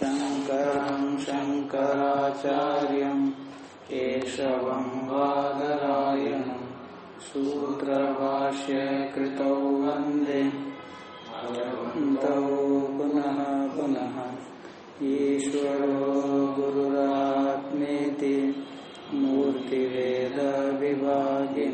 शङ्करं शङ्कराचार्यं केशवं वादरायणं सूत्रभाष्य कृतौ वंदे। भगवन्तौ पुनः पुनः। ईश्वरो गुरुरात्मेति मूर्तिवेदविभागिने।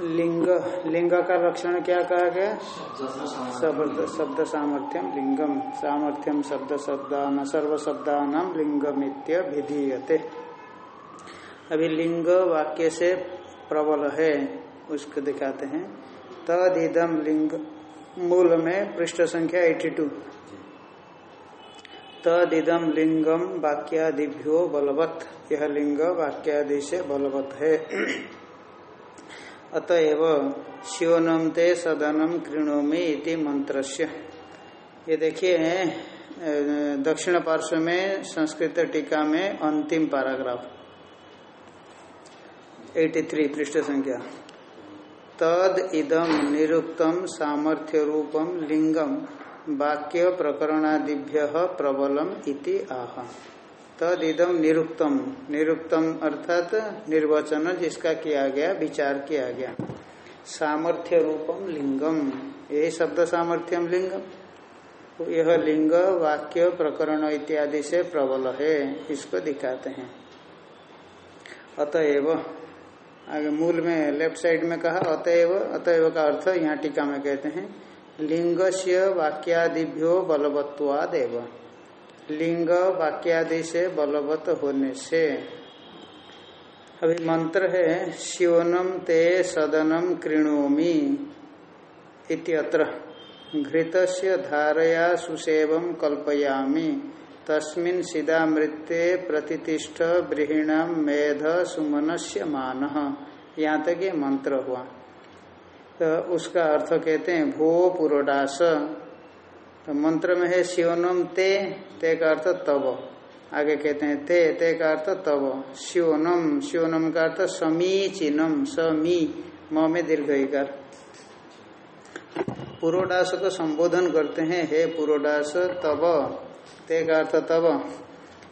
लिंग लिंग का लक्षण क्या कहा गया? शब्द शब्द सामर्थ्यम लिंगम। सामर्थ्यम शब्द शब्दान सर्व शब्दान लिंगमित्य विधीयते। अभी लिंग वाक्य से प्रबल है उसको दिखाते हैं। तद इदम लिंग मूल में पृष्ठ संख्या 82 तद इदम लिंगम वाक्यादिभ्यो बलवत। यह लिंग वाक्यादि से बलवत है। अतएव शिवनम ते सदनम कृणोमी इति मंत्रस्य। ये देखिए दक्षिण पार्श्व में संस्कृत टीका में अंतिम पैराग्राफ। 83 पृष्ठ संख्या। तद इदम निरुक्तम सामर्थ्य रूपम लिंगम वाक्य प्रकरणादिभ्य प्रबलम इति आह। तद इदम निरुक्तम। निरुक्तम अर्थात निर्वचन जिसका किया गया, विचार किया गया। सामर्थ्य रूपम लिंगम। यही शब्द सामर्थ्यम लिंगम। यह लिंग, वाक्य, प्रकरण इत्यादि से प्रबल है। इसको दिखाते हैं। अतएव, आगे मूल में, लेफ़्ट साइड में कहा, अतएव अतएव का अर्थ यहाँ टीका में कहते हैं लिंग से वाक्यादिभ्यो बलवत्वादेव। लिंग वाक्यादि से बलवत होने से। अभी मंत्र है, शिवनम ते सदनम कृणोमी इत्यत्र घृत धारया सुसेवम कल्पयामी। तस्मिन सिदामृत्य प्रतिष्ठ बृहिणाम मेध सुमनस्य मान। यहाँ तक ये मंत्र हुआ। तो उसका अर्थ कहते हैं, भो पुरोडास तो मंत्र में है शिवनम ते ते का अर्थ तब आगे कहते हैं ते ते का अर्थ तब शिवनम शिवनम का अर्थ समीचीनम, समी, म में दीर्घिकार पुरोडास को संबोधन करते हैं, हे पुरोडास तब ते का अर्थ तब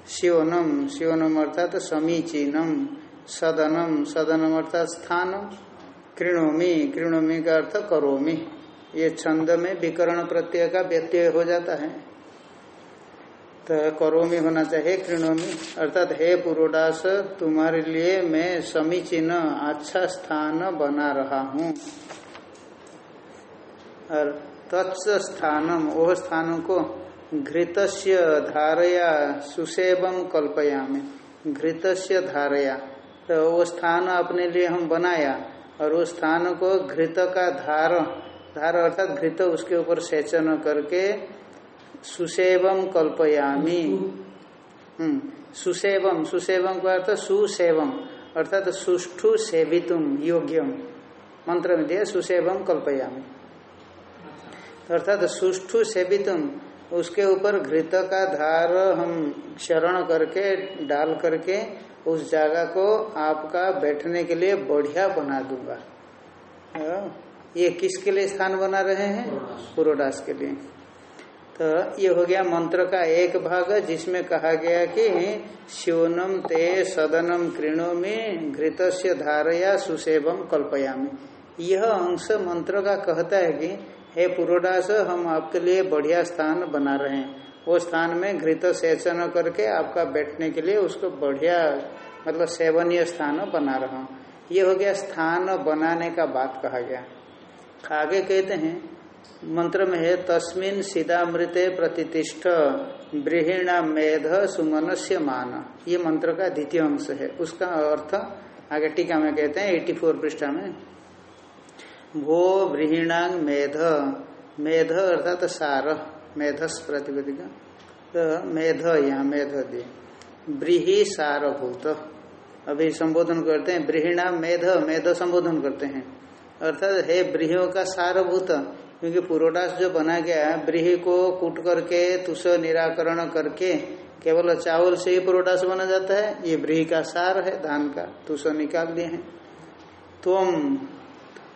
शिवनम शिवनम अर्थात समीचीनम, सदनम सदनम अर्थात स्थानम। कृणोमी कृणोमी का अर्थ करोमी। ये छंद में विकरण प्रत्यय का व्यत्यय हो जाता है। तो करोमी होना चाहिए कृणोमी अर्थात, हे पुरोडास, तुम्हारे लिए मैं समीचीन अच्छा स्थान बना रहा हूँ। और तत्स स्थानम वह स्थानों को घृतस्य धारया सुसेवम कल्पयामी। घृतस्य धारया। तो वो स्थान अपने लिए हम बनाया, और उस स्थान को घृत का धार धार अर्थात घृत उसके ऊपर सेचन करके सुसेवम कल्पयामी। हम्म सुसेवम सुसेवम का अर्थ सुसेवम, अर्थात सुष्ठु सेवितुम योग्यम मंत्र में दिया, सुसेवम कल्पयामी। अर्थात सुष्ठु सेवितुम उसके ऊपर घृत का धार हम शरण करके, डाल करके, उस जगह को आपका बैठने के लिए बढ़िया बना दूँगा। ये किसके लिए स्थान बना रहे हैं? पुरोडास के लिए। तो ये हो गया मंत्र का एक भाग, जिसमें कहा गया कि शिवनम ते सदनम कृणो में घृत धारया सुसेवम कल्पयामी। यह अंश मंत्र का कहता है कि, हे पुरोडास, हम आपके लिए बढ़िया स्थान बना रहे हैं। वो स्थान में घृत सेचन करके आपका बैठने के लिए उसको बढ़िया मतलब सेवनीय स्थान बना रहा हूँ। ये हो गया स्थान बनाने का बात कहा गया। आगे कहते हैं, मंत्र में है, तस्मिन सिदामृते प्रतिष्ठ ब्रीहिणा मेध सुमनस्य मान। ये मंत्र का द्वितीय अंश है। उसका अर्थ आगे टीका में कहते हैं 84 पृष्ठा में, भो ब्रीहिणांग मेध। मेध अर्थात सार, मेधस प्रतिपदिका तो मेध यहाँ मेध दे। ब्रीही सारभूत। अभी संबोधन करते हैं, ब्रीहिणा मेध मेध संबोधन करते हैं। अर्थात हे ब्रीहियों का सारभूत, क्योंकि पूर्वदास जो बना गया ब्रीही को कूट करके, तुष निराकरण करके, केवल चावल से ही पूर्वदास बना जाता है। ये ब्रीही का सार है धान का, तुष निकाल दिए हैं। तुम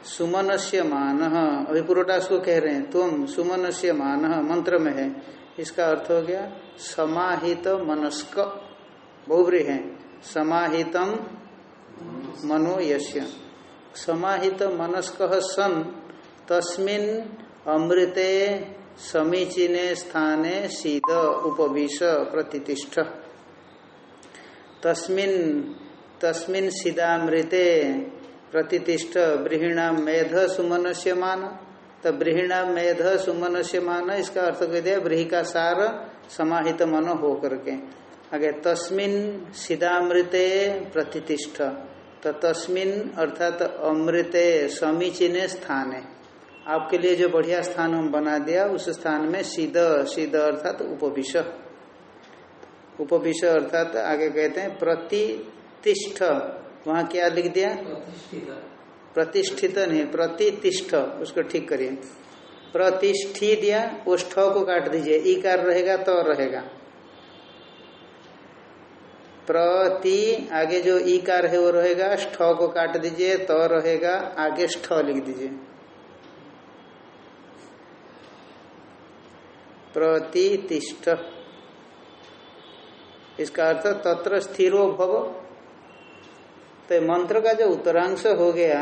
सुमन से मान, अभी पूर्वदास को कह रहे हैं तुम सुमन से मान, मंत्र में है। इसका अर्थ हो गया, समाहित मनस्क बहुब्री है। समाहितम मनो यश्य समाहित मनस्क सन। तस्मिन अमृते समीचीने स्थाने शीद उपविश प्रतिष्ठ तस्मिन तस्मिन सीदामृते प्रतिष्ठ ब्रीहिणा मेध सुमन मान तो ब्रीहिणा मेध सुमन मान इसका अर्थ कह दिया ब्रीही का सार समाहित मन हो करके आगे, तस्मिन सीधामृते प्रतिष्ठ तो तस्मिन अर्थात अमृते समीचीने स्थान। है आपके लिए जो बढ़िया स्थान हम बना दिया उस स्थान में सीध सीध अर्थात उपविश। उपविश अर्थात आगे कहते हैं प्रतिष्ठ। वहाँ क्या लिख दिया? प्रतिष्ठित। नहीं प्रतिष्ठ। उसको ठीक करिए। प्रतिष्ठी दिया वो ष्ठ को काट दीजिए। इकार रहेगा तो रहेगा। प्रति आगे जो ईकार है वो रहेगा ष्ठ को काट दीजिए तो रहेगा, आगे ष्ठ लिख दीजिए। प्रतिष्ठ इसका अर्थ तत्र स्थिरो भव। तो मंत्र का जो उत्तरांश हो गया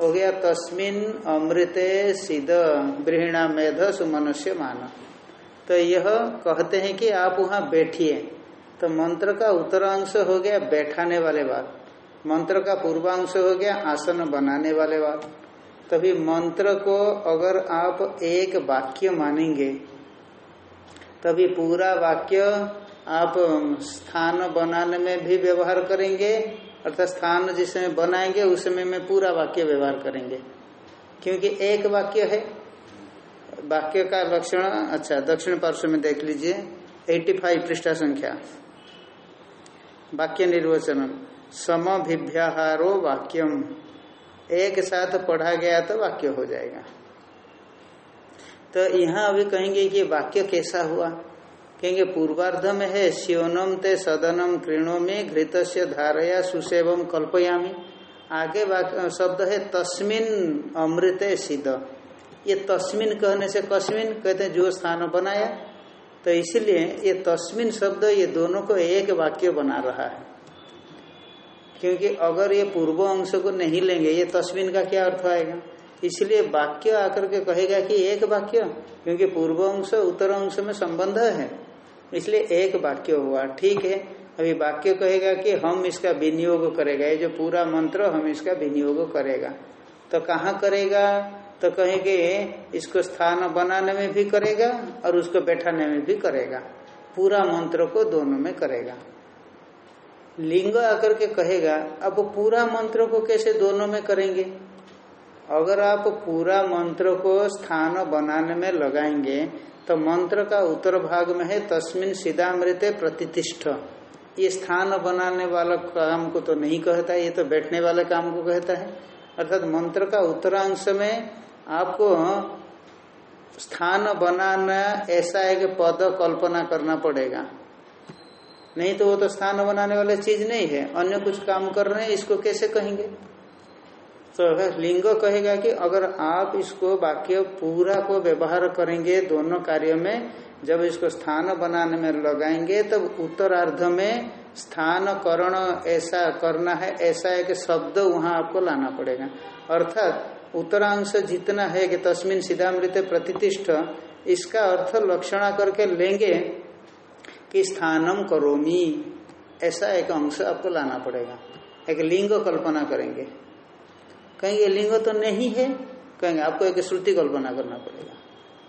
हो गया तस्मिन अमृते सिद ब्रीहिणा मेध सुमनुष्य मान तो यह कहते हैं कि आप वहाँ बैठिए। तो मंत्र का उत्तरांश हो गया बैठाने वाले बात। मंत्र का पूर्वांश हो गया आसन बनाने वाले बात। तभी मंत्र को अगर आप एक वाक्य मानेंगे, तभी पूरा वाक्य आप स्थान बनाने में भी व्यवहार करेंगे, अर्थात स्थान जिसमें बनाएँगे, उसमें में पूरा वाक्य व्यवहार करेंगे। क्योंकि एक वाक्य है। वाक्य का लक्षण अच्छा दक्षिण पार्श्व में देख लीजिए 85 पृष्ठा संख्या। वाक्य निर्वचन। समभिव्याहारो वाक्यम। एक साथ पढ़ा गया तो वाक्य हो जाएगा। तो यहाँ अभी कहेंगे कि वाक्य कैसा हुआ? कहेंगे पूर्वार्ध में है शिवनम ते सदनम कृणो में घृत से धारया सुसेवम कल्पयामी। आगे शब्द है, तस्मिन अमृत सिद्ध। ये तस्मिन कहने से कस्मिन? कहते हैं, जो स्थान बनाया तो इसलिए ये तस्मिन शब्द, ये दोनों को एक वाक्य बना रहा है। क्योंकि अगर ये पूर्व अंश को नहीं लेंगे, ये तस्मिन का क्या अर्थ आएगा? इसलिए वाक्य आकर के कहेगा कि एक वाक्य, क्योंकि पूर्व अंश, उत्तर अंश में संबंध है। इसलिए एक वाक्य हुआ, ठीक है। अभी वाक्य कहेगा कि हम इसका विनियोग करेगा, ये जो पूरा मंत्र, हम इसका विनियोग करेगा। तो कहाँ करेगा? तो कहेंगे, इसको स्थान बनाने में भी करेगा और उसको बैठाने में भी करेगा। पूरा मंत्र को दोनों में करेगा। लिंग आकर के कहेगा, अब पूरा मंत्र को कैसे दोनों में करेंगे? अगर आप पूरा मंत्र को स्थान बनाने में लगाएँगे तो मंत्र का उत्तर भाग में है, तस्मिन सीधामृत प्रतिष्ठ। ये स्थान बनाने वाला काम को तो नहीं कहता, ये तो बैठने वाले काम को कहता है। अर्थात मंत्र का उत्तरांश में आपको स्थान बनाना ऐसा एक पद कल्पना करना पड़ेगा। नहीं तो वो तो स्थान बनाने वाला चीज़ नहीं है। अन्य कुछ काम कर रहे हैं, इसको कैसे कहेंगे? तो लिंग कहेगा कि अगर आप इसको वाक्य पूरा को व्यवहार करेंगे दोनों कार्य में, जब इसको स्थान बनाने में लगाएँगे, तब उत्तरार्ध में स्थान करण ऐसा करना है, ऐसा एक शब्द वहाँ आपको लाना पड़ेगा। अर्थात उत्तरांश जितना है कि तस्मिन सीधामृत प्रतिष्ठ, इसका अर्थ लक्षणा करके लेंगे कि स्थानम करोमी। ऐसा एक अंश आपको लाना पड़ेगा। एक लिंग कल्पना करेंगे। कहेंगे लिंग तो नहीं है। कहेंगे, आपको एक श्रुति कल्पना करना पड़ेगा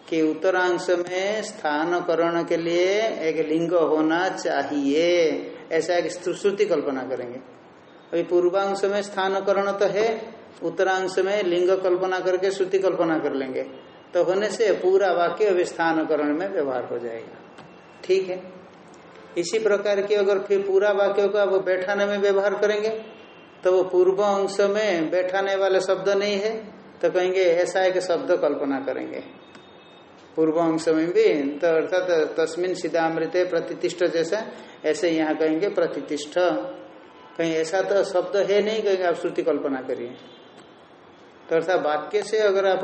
कि उत्तरांश में स्थानकरण के लिए एक लिंग होना चाहिए। ऐसा एक श्रुति कल्पना करेंगे। अभी पूर्वांश में स्थानकरण तो है उत्तरांश में लिंग कल्पना करके श्रुति कल्पना कर लेंगे। तो होने से पूरा वाक्य अभी में व्यवहार हो जाएगा। ठीक है? इसी प्रकार की अगर फिर पूरा वाक्य को आप बैठाने में व्यवहार करेंगे तो वो पूर्व अंश में बैठाने वाला शब्द नहीं है तो कहेंगे ऐसा एक शब्द कल्पना करेंगे। पूर्व अंश में भी तो अर्थात तस्मिन सीधामृत प्रतिष्ठ जैसा, ऐसे यहाँ कहेंगे प्रतिष्ठ कहीं ऐसा तो शब्द है नहीं कहेंगे आप श्रुति कल्पना करिए। तो अर्थात वाक्य से अगर आप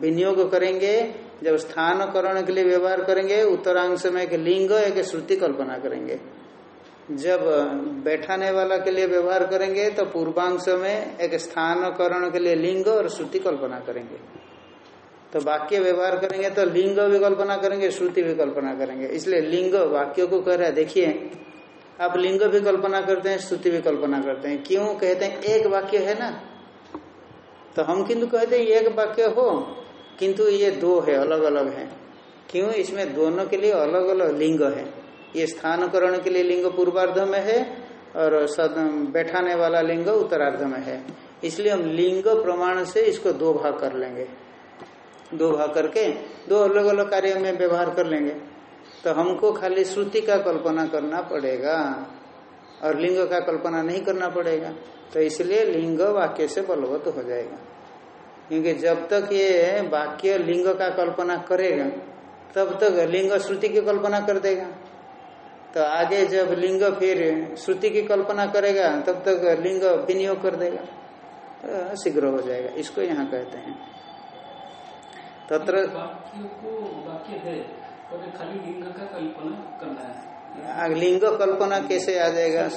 विनियोग करेंगे, जब स्थान करण के लिए व्यवहार करेंगे उत्तरांश में एक लिंग, एक श्रुति कल्पना करेंगे। जब बैठाने वाला के लिए व्यवहार करेंगे तो पूर्वांश में एक स्थान करण के लिए लिंग और श्रुति कल्पना करेंगे। तो वाक्य व्यवहार करेंगे तो लिंग भी कल्पना करेंगे, श्रुति भी कल्पना करेंगे। इसलिए लिंग वाक्य को कह रहा है, देखिए, आप लिंग भी कल्पना करते हैं, श्रुति भी कल्पना करते हैं। क्यों? कहते हैं, एक वाक्य है ना? तो हम किंतु कहते हैं, एक वाक्य हो, किंतु ये दो है अलग अलग है। क्यों? इसमें दोनों के लिए अलग अलग लिंग है। ये स्थानकरण के लिए लिंग पूर्वार्ध में है, और बैठाने वाला लिंग उत्तरार्ध में है। इसलिए हम लिंग प्रमाण से इसको दो भाग कर लेंगे। दो भाग करके, दो अलग अलग कार्य में व्यवहार कर लेंगे। तो हमको खाली श्रुति का कल्पना करना पड़ेगा। और लिंग का कल्पना नहीं करना पड़ेगा। तो इसलिए लिंग वाक्य से बलवत हो जाएगा। क्योंकि जब तक ये वाक्य लिंग का कल्पना करेगा, तब तक लिंग श्रुति की कल्पना कर देगा। तो आगे जब लिंग फिर श्रुति की कल्पना करेगा, तब तक लिंग विनियोग कर देगा। तो शीघ्र हो जाएगा। इसको यहाँ कहते हैं। तत्र खाली लिंग का कल्पना करना है। लिंग कल्पना कैसे आ जाएगा?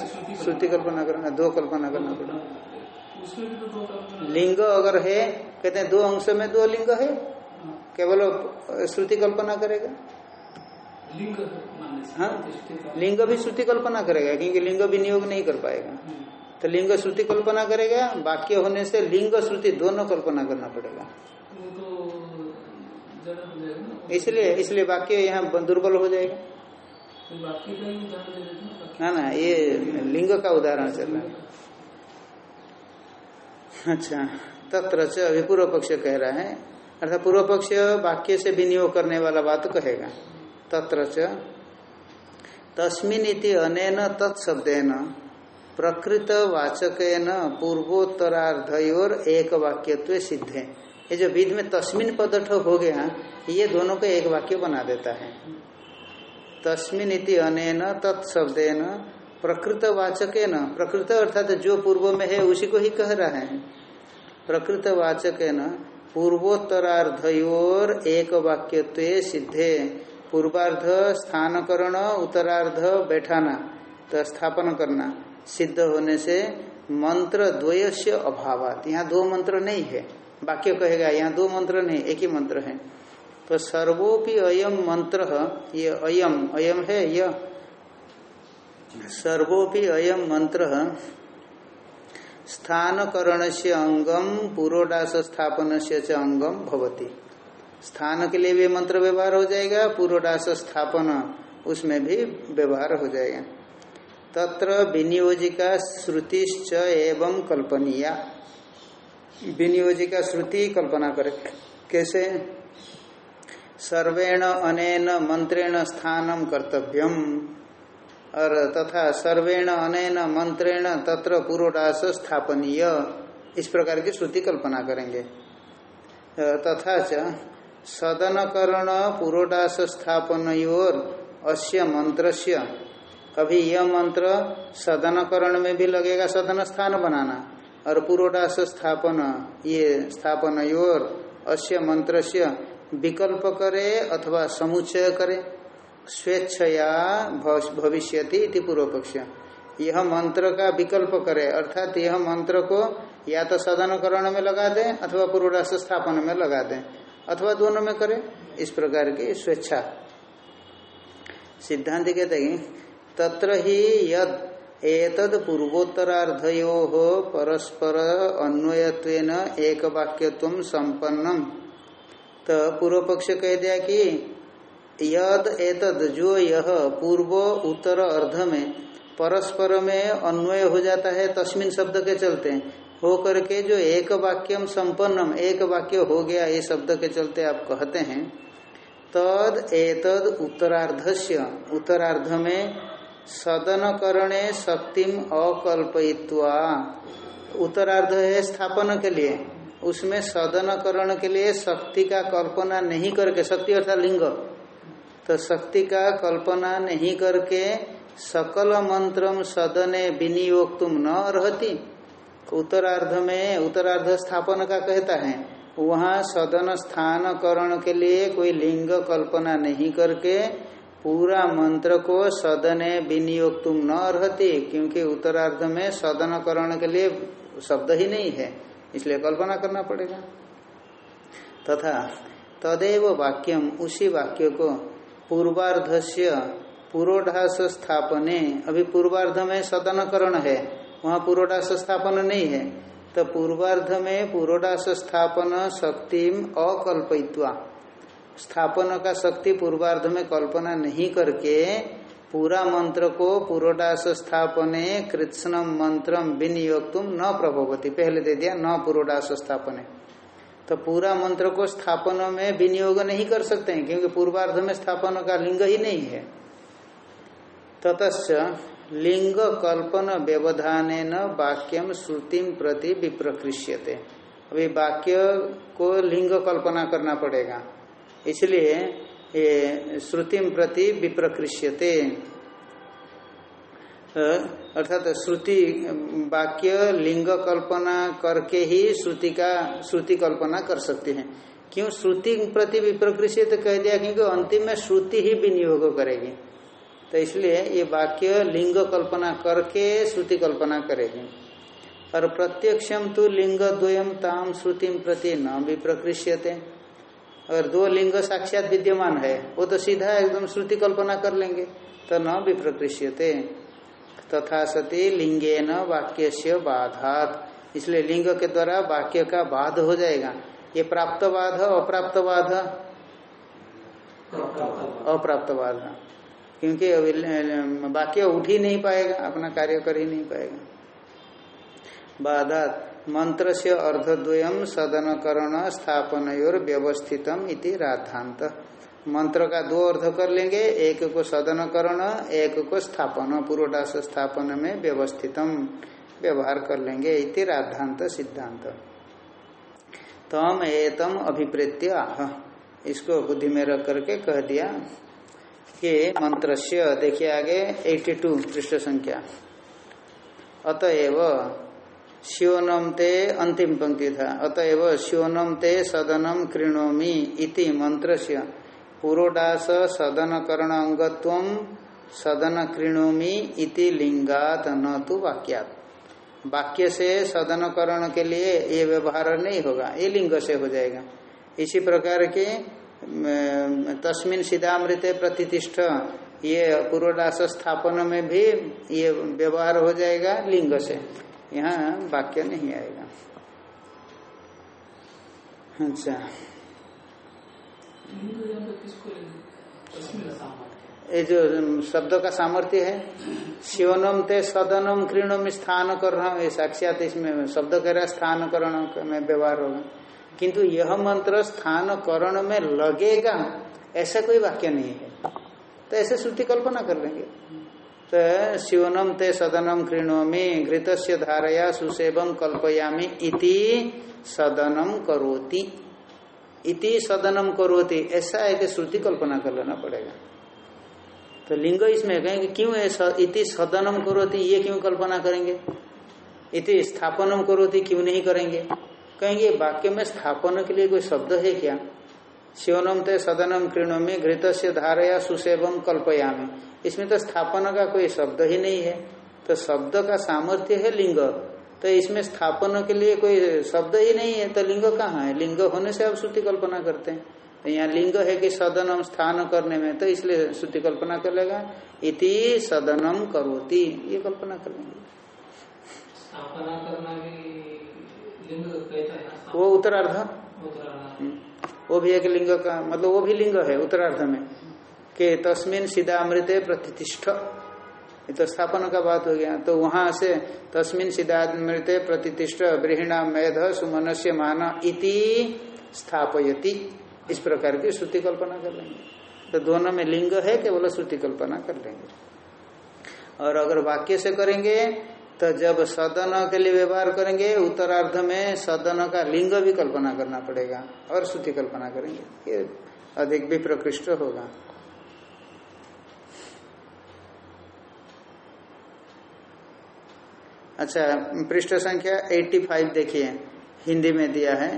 श्रुति कल्पना करना दो कल्पना करना पड़ेगा। भी लिंग अगर है कहते हैं दो अंश में दो लिंग है केवल श्रुति कल्पना करेगा। लिंग हाँ? लिंग भी श्रुति कल्पना करेगा क्योंकि लिंग विनियोग नहीं कर पाएगा। हम्म। तो लिंग श्रुति कल्पना करेगा वाक्य होने से लिंग श्रुति दोनों कल्पना करना पड़ेगा। तो इसलिए इसलिए वाक्य यहाँ दुर्बल हो जाएगा। ना बाकी ना ना, ये लिंग का उदाहरण चल रहा है। अच्छा तत्र अभी पूर्व पक्ष कह रहा है, अर्थात पूर्व पक्ष वाक्य से विनियोग करने वाला बात कहेगा। तत्र तस्मिन अनेन तत्शब्देन, प्रकृत वाचकेन पूर्वोत्तरार्धयोर एक वाक्यत्व सिद्ध। है ये जो विध में तस्मिन पदठ हो गया, ये दोनों को एक वाक्य बना देता है। तस्मिन अनेन तत्शब्देन प्रकृत वाचकेन प्रकृत अर्थात जो पूर्व में है, उसी को ही कह रहा है। प्रकृत वाचकेन पूर्वोत्तरार्धयोर एक वाक्य सिद्धे, पूर्वार्ध स्थानकरण, उत्तरार्ध बैठाना तो स्थापन करना। सिद्ध होने से मंत्र द्वय से अभाव यहाँ दो मंत्र नहीं है। वाक्य कहेगा, यहाँ दो मंत्र नहीं, एक ही मंत्र है। तो सर्वोपि अयम मंत्र, ये अयम अयम है यह सर्वोपि अयम मंत्र स्थानकरण से अंगम पूर्वडास स्थापन से अंगम भवती। स्थान के लिए भी मंत्र व्यवहार हो जाएगा पूर्वडास स्थापन उसमें भी व्यवहार हो जाएगा। तत्र विनियोजिका श्रुतिश्च एवं कल्पनीया। विनियोजिका श्रुति कल्पना करे। कैसे? सर्वेण अनेन मंत्रेण स्थानम कर्तव्यम। और तथा सर्वेण अनेन मंत्रेण तत्र पूर्वडास स्थापनीय। इस प्रकार की श्रुति कल्पना करेंगे। तथा च सदनकरण पूर्वडास स्थापनयोर अस्य मंत्रस्य। अभी यह मंत्र सदनकरण में भी लगेगा सदन स्थान बनाना। और पूर्वडास स्थापन, ये स्थापनयोर अस्य मंत्रस्य विकल्प करे अथवा समुच्चय करे, स्वेच्छया भविष्यति इति पूर्व पक्ष यह मंत्र का विकल्प करे, अर्थात यह मंत्र को या तो सदनकरण में लगा दें अथवा पूर्वराष्ट्र स्थापन में लगा दें, अथवा दोनों में करें, इस प्रकार की स्वेच्छा। सिद्धांत कहते हैं तत्र ही यद एतद पूर्वोत्तरार्धयो परस्पर अन्वयत्वेन एक वाक्यत्व संपन्नम तो पूर्व पक्ष कह दिया कि यद एतद, जो यह पूर्व उत्तर अर्ध में परस्पर में अन्वय हो जाता है, तस्मिन शब्द के चलते, हो करके जो एक वाक्यम संपन्नम, एक वाक्य हो गया, ये शब्द के चलते आप कहते हैं, तद एतद उत्तरार्धस्य उत्तरार्ध में सदन करणे शक्तिम अकल्पयित्वा। उत्तरार्ध है स्थापन के लिए। उसमें सदन करण के लिए शक्ति का कल्पना नहीं करके, शक्ति अर्थात लिंग। तो शक्ति का कल्पना नहीं करके सकल मंत्रम सदने विनियोग तुम न रहती उत्तरार्ध में उत्तरार्ध स्थापन का कहता है, वहाँ सदन स्थान करण के लिए कोई लिंग कल्पना नहीं करके पूरा मंत्र को सदने विनियोग तुम न रहती क्योंकि उत्तरार्ध में सदन करण के लिए शब्द ही नहीं है। इसलिए कल्पना करना पड़ेगा। तथा तदेव वाक्यम उसी वाक्य को पूर्वार्ध से पूर्वोढ़ास स्थापने अभी पूर्वार्ध में सदनकरण है, वहाँ पूर्वोढ़ास स्थापन नहीं है। तो पूर्वार्ध में पूर्वोढ़ास स्थापन शक्ति अकल्पित्वा स्थापन का शक्ति पूर्वार्ध में कल्पना नहीं करके पूरा मंत्र को पूर्वदास स्थापने कृष्ण मंत्र विनियोग तुम न प्रभवती। पहले दे दिया, न पूर्वदास स्थापने। तो पूरा मंत्र को स्थापन में विनियोग नहीं कर सकते हैं, क्योंकि पूर्वार्ध में स्थापन का लिंग ही नहीं है। ततच लिंग कल्पन व्यवधान वाक्यम श्रुति प्रति विप्रकृष्यते। अभी वाक्य को लिंग कल्पना करना पड़ेगा। इसलिए ये श्रुति प्रति विप्रकृष्यते। अर्थात श्रुति, वाक्य, लिंग कल्पना करके ही श्रुति का, श्रुति कल्पना कर सकते हैं। क्यों श्रुति प्रति विप्रकृष्यते कह दिया? क्योंकि अंतिम में श्रुति ही विनियोग करेगी। तो इसलिए ये वाक्य लिंग कल्पना करके श्रुति कल्पना करेगी। और प्रत्यक्षम तो लिंग द्वयम ताम श्रुति प्रति न भी अगर दो लिंग साक्षात विद्यमान है, वो तो सीधा एकदम श्रुति कल्पना कर लेंगे तो न भी प्रकृष्यते तथा सती लिंगे न वाक्य से बाधात। इसलिए लिंग के द्वारा वाक्य का बाध हो जाएगा। ये प्राप्त बाध, अप्राप्त बाध? अप्राप्त बाध। क्योंकि वाक्य उठ ही नहीं पाएगा, अपना कार्य कर ही नहीं पाएगा। बाधात। मंत्र से अर्धद्वयम सदनकरण स्थापन और व्यवस्थितम इति राधांत मंत्र का दो अर्ध कर लेंगे, एक को सदनकरण, एक को स्थापन पूर्वदास स्थापन में व्यवस्थितम व्यवहार कर लेंगे इति राधांत सिद्धांत। तम एतम अभिप्रेत्य आह। इसको बुद्धि में रख करके कह दिया कि मंत्र देखिए आगे 82 पृष्ठ संख्या। अतएव शिवनम ते अंतिम पंक्ति था। अतएव श्योनम ते सदनम कृणोमी इति मंत्र से पुरोडास सदन करण अंगत्व सदन कृणोमी इति लिंगात न तो वाक्यात। वाक्य से सदन करण के लिए ये व्यवहार नहीं होगा, ये लिंग से हो जाएगा। इसी प्रकार के तस्मिन सिदामृत प्रतिष्ठ ये पूर्वदास स्थापन में भी ये व्यवहार हो जाएगा लिंग से। यहाँ वाक्य नहीं आएगा। अच्छा। ये जो शब्द का सामर्थ्य है शिवनम ते सदनम कृणम स्थान कर रहा हूँ साक्षात इसमें शब्द कह रहा है स्थान करण में व्यवहार होगा। किंतु यह मंत्र स्थान करण में लगेगा ऐसा कोई वाक्य नहीं है। तो ऐसे श्रुति कल्पना कर लेंगे। तो शिवनम ते सदनम कृणोमी घृत धारया सुसेवम कल्पयामी इति सदनम करोति। इति सदनम करोति, ऐसा है कि श्रुति कल्पना कर लेना पड़ेगा। तो लिंग इसमें कहेंगे क्यों ऐसा इति सदनम करोति, ये क्यों कल्पना करेंगे? इति स्थापनम करोति, क्यों नहीं करेंगे? कहेंगे, वाक्य में स्थापन के लिए कोई शब्द है क्या? शिवनम ते सदनम कृणोमी घृत धारया सुसेवम कल्पयामी। इसमें तो स्थापना का कोई शब्द ही नहीं है। तो शब्द का सामर्थ्य है लिंग। तो इसमें स्थापन के लिए कोई शब्द ही नहीं है। तो लिंग कहाँ है? लिंग होने से आप श्रुति कल्पना करते हैं। तो यहाँ लिंग है कि सदनम स्थान करने में। तो इसलिए श्रुति कल्पना कर लेगा इति सदनम करोती। ये कल्पना कर लेंगे। वो उत्तरार्ध। उत्तरार्ध। वो भी एक लिंग का मतलब वो भी लिंग है उत्तरार्ध में। कि तस्मिन सिदामृत प्रतिष्ठ। ये तो स्थापन का बात हो गया। तो वहाँ से तस्मिन सिदामृत प्रतिष्ठ बृहिणा मेध सुमनस्य मान इति स्थापयति। इस प्रकार की श्रुति कल्पना कर लेंगे। तो दोनों में लिंग है, केवल श्रुति कल्पना कर लेंगे। और अगर वाक्य से करेंगे तो जब सदन के लिए व्यवहार करेंगे, उत्तरार्ध में सदन का लिंग भी कल्पना करना पड़ेगा और श्रुति कल्पना करेंगे। ये अधिक भी प्रकृष्ट होगा। अच्छा पृष्ठ संख्या 85 देखिए, हिंदी में दिया है।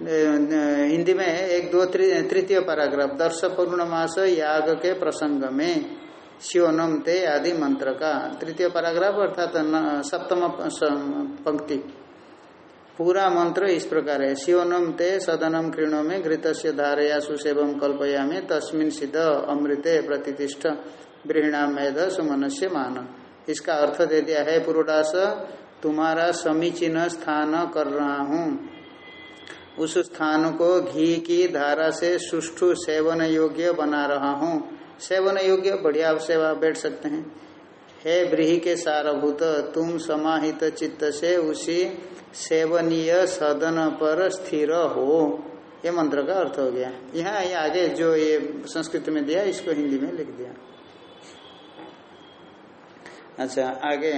हिंदी में एक, दो तृतीय पैराग्राफ दर्श पूर्णमास याग के प्रसंग में शिवनम ते आदि मंत्र का। तृतीय पैराग्राफ अर्थात सप्तम पंक्ति। पूरा मंत्र इस प्रकार है। शिवनम ते सदनम कृणो में घृत से धारया सुसेवम कल्पया में तस्मिन सिद्ध अमृते प्रतिष्ठ गृहणाम मेद सुमनस्य मान इसका अर्थ दे दिया है, पुरोडास, तुम्हारा समीचीन स्थान कर रहा हूँ। उस स्थान को घी की धारा से सुष्ठु सेवन योग्य बना रहा हूँ। सेवन योग्य बढ़िया सेवा बैठ सकते हैं। हे ब्रीही के सारभूत, तुम समाहित चित्त से उसी सेवनीय सदन पर स्थिर हो। ये मंत्र का अर्थ हो गया। यहाँ ये आगे जो ये संस्कृत में दिया, इसको हिंदी में लिख दिया। अच्छा आगे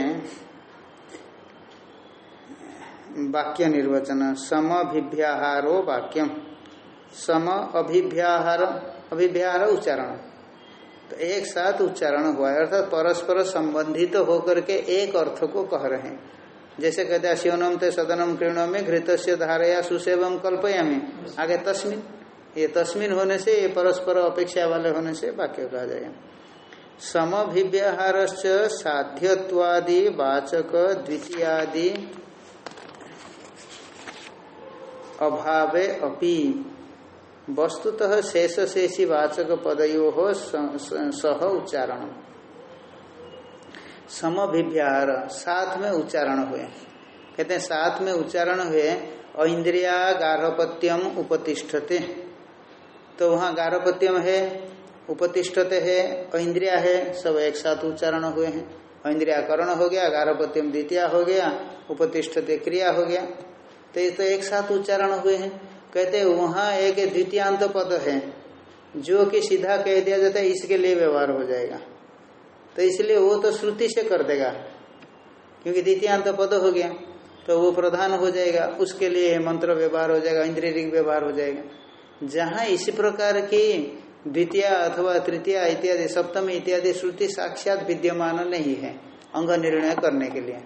वाक्य निर्वचन सम अभिव्याहारो वाक्यम। सम अभिव्याहार अभिव्याहार उच्चारण। तो एक साथ उच्चारण हुआ है, अर्थात परस्पर संबंधित तो होकर के एक अर्थ को कह रहे हैं। जैसे कहते हैं शिवनम ते सदनम कृण में घृत से धारया सुसेवम कल्पया में आगे तस्मिन। ये तस्मिन होने से, ये परस्पर अपेक्षा वाले होने से वाक्य कहा जाएगा। समभिव्यहार साध्यवादी वाचक, द्वितीयादि अभावे अपि। वस्तुतः शेष शेषी वाचक पदयो सह उच्चारण समभिव्याहार, साथ में उच्चारण हुए। कहते हैं, साथ में उच्चारण हुए इंद्रिया गार्हपत्यम उपतिष्ठते। तो वहाँ गार्हपत्यम है उपतिष्ठते है, इंद्रिया है, सब एक साथ उच्चारण हुए हैं। इंद्रियाकरण हो गया, गार्हपत्यम द्वितीय हो गया, उपतिष्ठते क्रिया हो गया। तो ये तो एक साथ उच्चारण हुए हैं। कहते वहाँ एक द्वितीयांत पद है। जो कि सीधा कह दिया जाता है, इसके लिए व्यवहार हो जाएगा। तो इसलिए वो तो श्रुति से कर देगा। क्योंकि द्वितीयांत पद हो गया तो वो प्रधान हो जाएगा। उसके लिए मंत्र व्यवहार हो जाएगा, इंद्रिय व्यवहार हो जाएगा। जहाँ इसी प्रकार की द्वितीय अथवा तृतीय इत्यादि, सप्तम इत्यादि श्रुति साक्षात विद्यमान नहीं है, अंग निर्णय करने के लिए।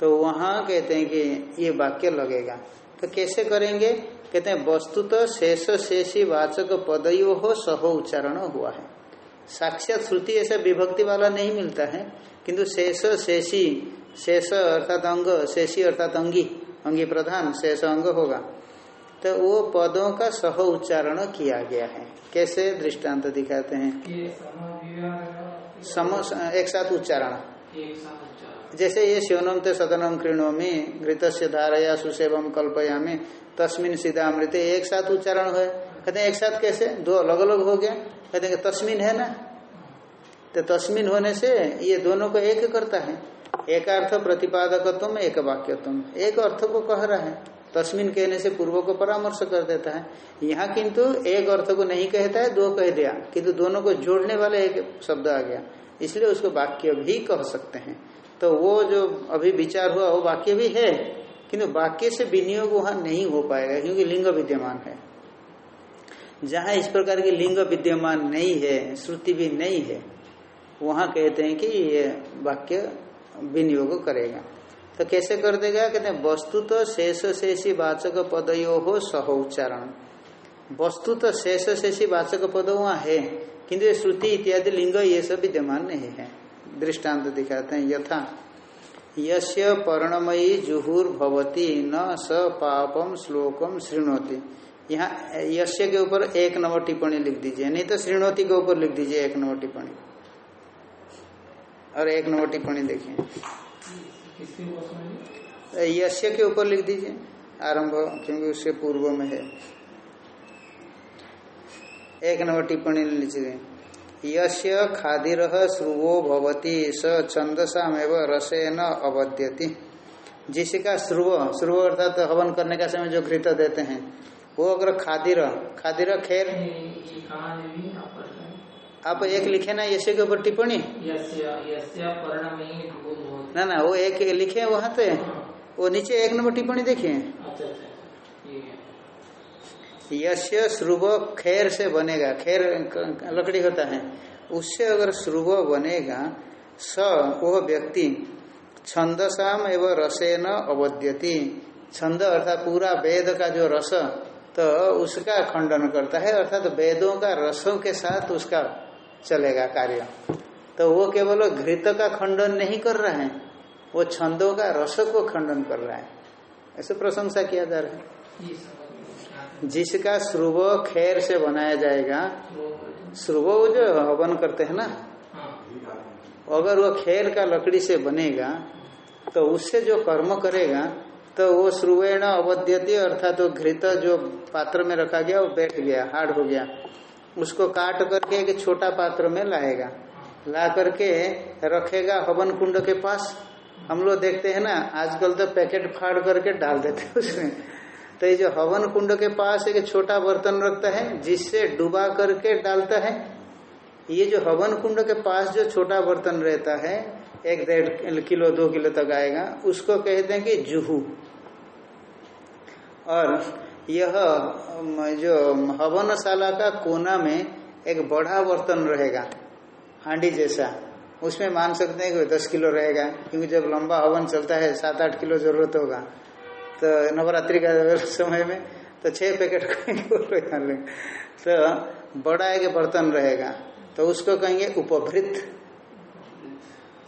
तो वहाँ कहते हैं कि ये वाक्य लगेगा। तो कैसे करेंगे? कहते हैं, वस्तुत तो शेष शेषी वाचक पदयो हो सहो उच्चारण हुआ है। साक्षात श्रुति ऐसा विभक्ति वाला नहीं मिलता है, किंतु शेष शेषी, शेष अर्थात अंग, शेषी अर्थात अंगी अंगी प्रधान, शेष अंग होगा। तो वो पदों का सह उच्चारण किया गया है। कैसे दृष्टांत दिखाते हैं? सम एक साथ उच्चारण। जैसे ये शिवनम ते सदनम कृणोमी घृत धारया सुसेवम कल्पया में तस्मिन सीधा अमृत एक साथ उच्चारण है कहते हैं एक साथ कैसे? दो अलग अलग हो गया। कहते हैं तस्मिन है ना? तो तस्मिन होने से ये दोनों को एक करता है। एक अर्थ प्रतिपादक तुम एक वाक्य तुम एक अर्थ को कह रहा है। तस्मिन कहने से पूर्व को परामर्श कर देता है। यहाँ किंतु एक अर्थ को नहीं कहता है, दो कह दिया। किंतु दोनों को जोड़ने वाले एक शब्द आ गया। इसलिए उसको वाक्य भी कह सकते हैं। तो वो जो अभी विचार हुआ, वो वाक्य भी है। किंतु वाक्य से विनियोग वहाँ नहीं हो पाएगा, क्योंकि लिंग विद्यमान है। जहाँ इस प्रकार की लिंग विद्यमान नहीं है, श्रुति भी नहीं है, वहाँ कहते हैं कि ये वाक्य विनियोग करेगा। तो कैसे कर देगा? कहते हैं वस्तु तो शेष शेषी वाचक पदयो हो सह उच्चारण वस्तु तो शेष शेषी वाचक पद वहाँ है, किंतु श्रुति इत्यादि लिंग ये सब विद्यमान नहीं है। दृष्टांत दिखाते हैं, यथा, यस्य पर्णमयी जुहुर्भवती न स पापम श्लोकम श्रृणोती यहाँ यश्य के ऊपर एक नंबर टिप्पणी लिख दीजिए, नहीं तो श्रीणोती के ऊपर लिख दीजिए एक नंबर टिप्पणी। और एक नंबर टिप्पणी देखिए। यश्य के ऊपर लिख दीजिए आरंभ क्योंकि उससे पूर्व में है। एक नंबर टिप्पणी लीजिए यस्य खादिर श्रुवो भवती स छंदसामेव रसेन अवद्यति जिसका श्रुव श्रुव अर्थात तो हवन करने का समय जो घृत देते हैं वो अगर खादिर खादिर खेर? आप एक लिखे ना यश के ऊपर टिप्पणी? ना ना वो एक लिखे वहाँ पे वो नीचे एक नंबर टिप्पणी देखिए अच्छा अच्छा यश्य श्रुव खैर से बनेगा खैर लकड़ी होता है। उससे अगर श्रुव बनेगा स वो व्यक्ति छंदसाम एवं रसेन अवद्यति छंद अर्थात पूरा वेद का जो रस तो उसका खंडन करता है। अर्थात तो वेदों का रसों के साथ उसका चलेगा कार्य। तो वो केवल घृत का खंडन नहीं कर रहा है, वो छंदों का, रस को खंडन कर रहा है। ऐसे प्रशंसा किया जा रहा है। जिसका श्रुव खैर से बनाया जाएगा, श्रुव जो हवन करते हैं ना, अगर वो खैर का लकड़ी से बनेगा तो उससे जो कर्म करेगा तो वो श्रुवेण अवध्यति, अर्थात वो घृत जो पात्र में रखा गया, वो बैठ गया, हार्ड हो गया। उसको काट करके एक छोटा पात्र में लाएगा। ला करके रखेगा हवन कुंड के पास। हम लोग देखते हैं ना, आजकल तो पैकेट फाड़ करके डाल देते हैं उसमें। तो ये जो हवन कुंड के पास एक छोटा बर्तन रखता है, जिससे डुबा करके डालता है। ये जो हवन कुंड के पास जो छोटा बर्तन रहता है, एक डेढ़ किलो, दो किलो तक आएगा, उसको कहते हैं कि जुहू। और यह जो हवनशाला का कोना में एक बड़ा बर्तन रहेगा। हांडी जैसा। उसमें मान सकते हैं कि दस किलो रहेगा, क्योंकि जब लंबा हवन चलता है सात आठ किलो ज़रूरत होगा। तो नवरात्रि का समय में तो छह पैकेट लेंगे तो बड़ा एक बर्तन रहेगा। तो उसको कहेंगे उपभृत।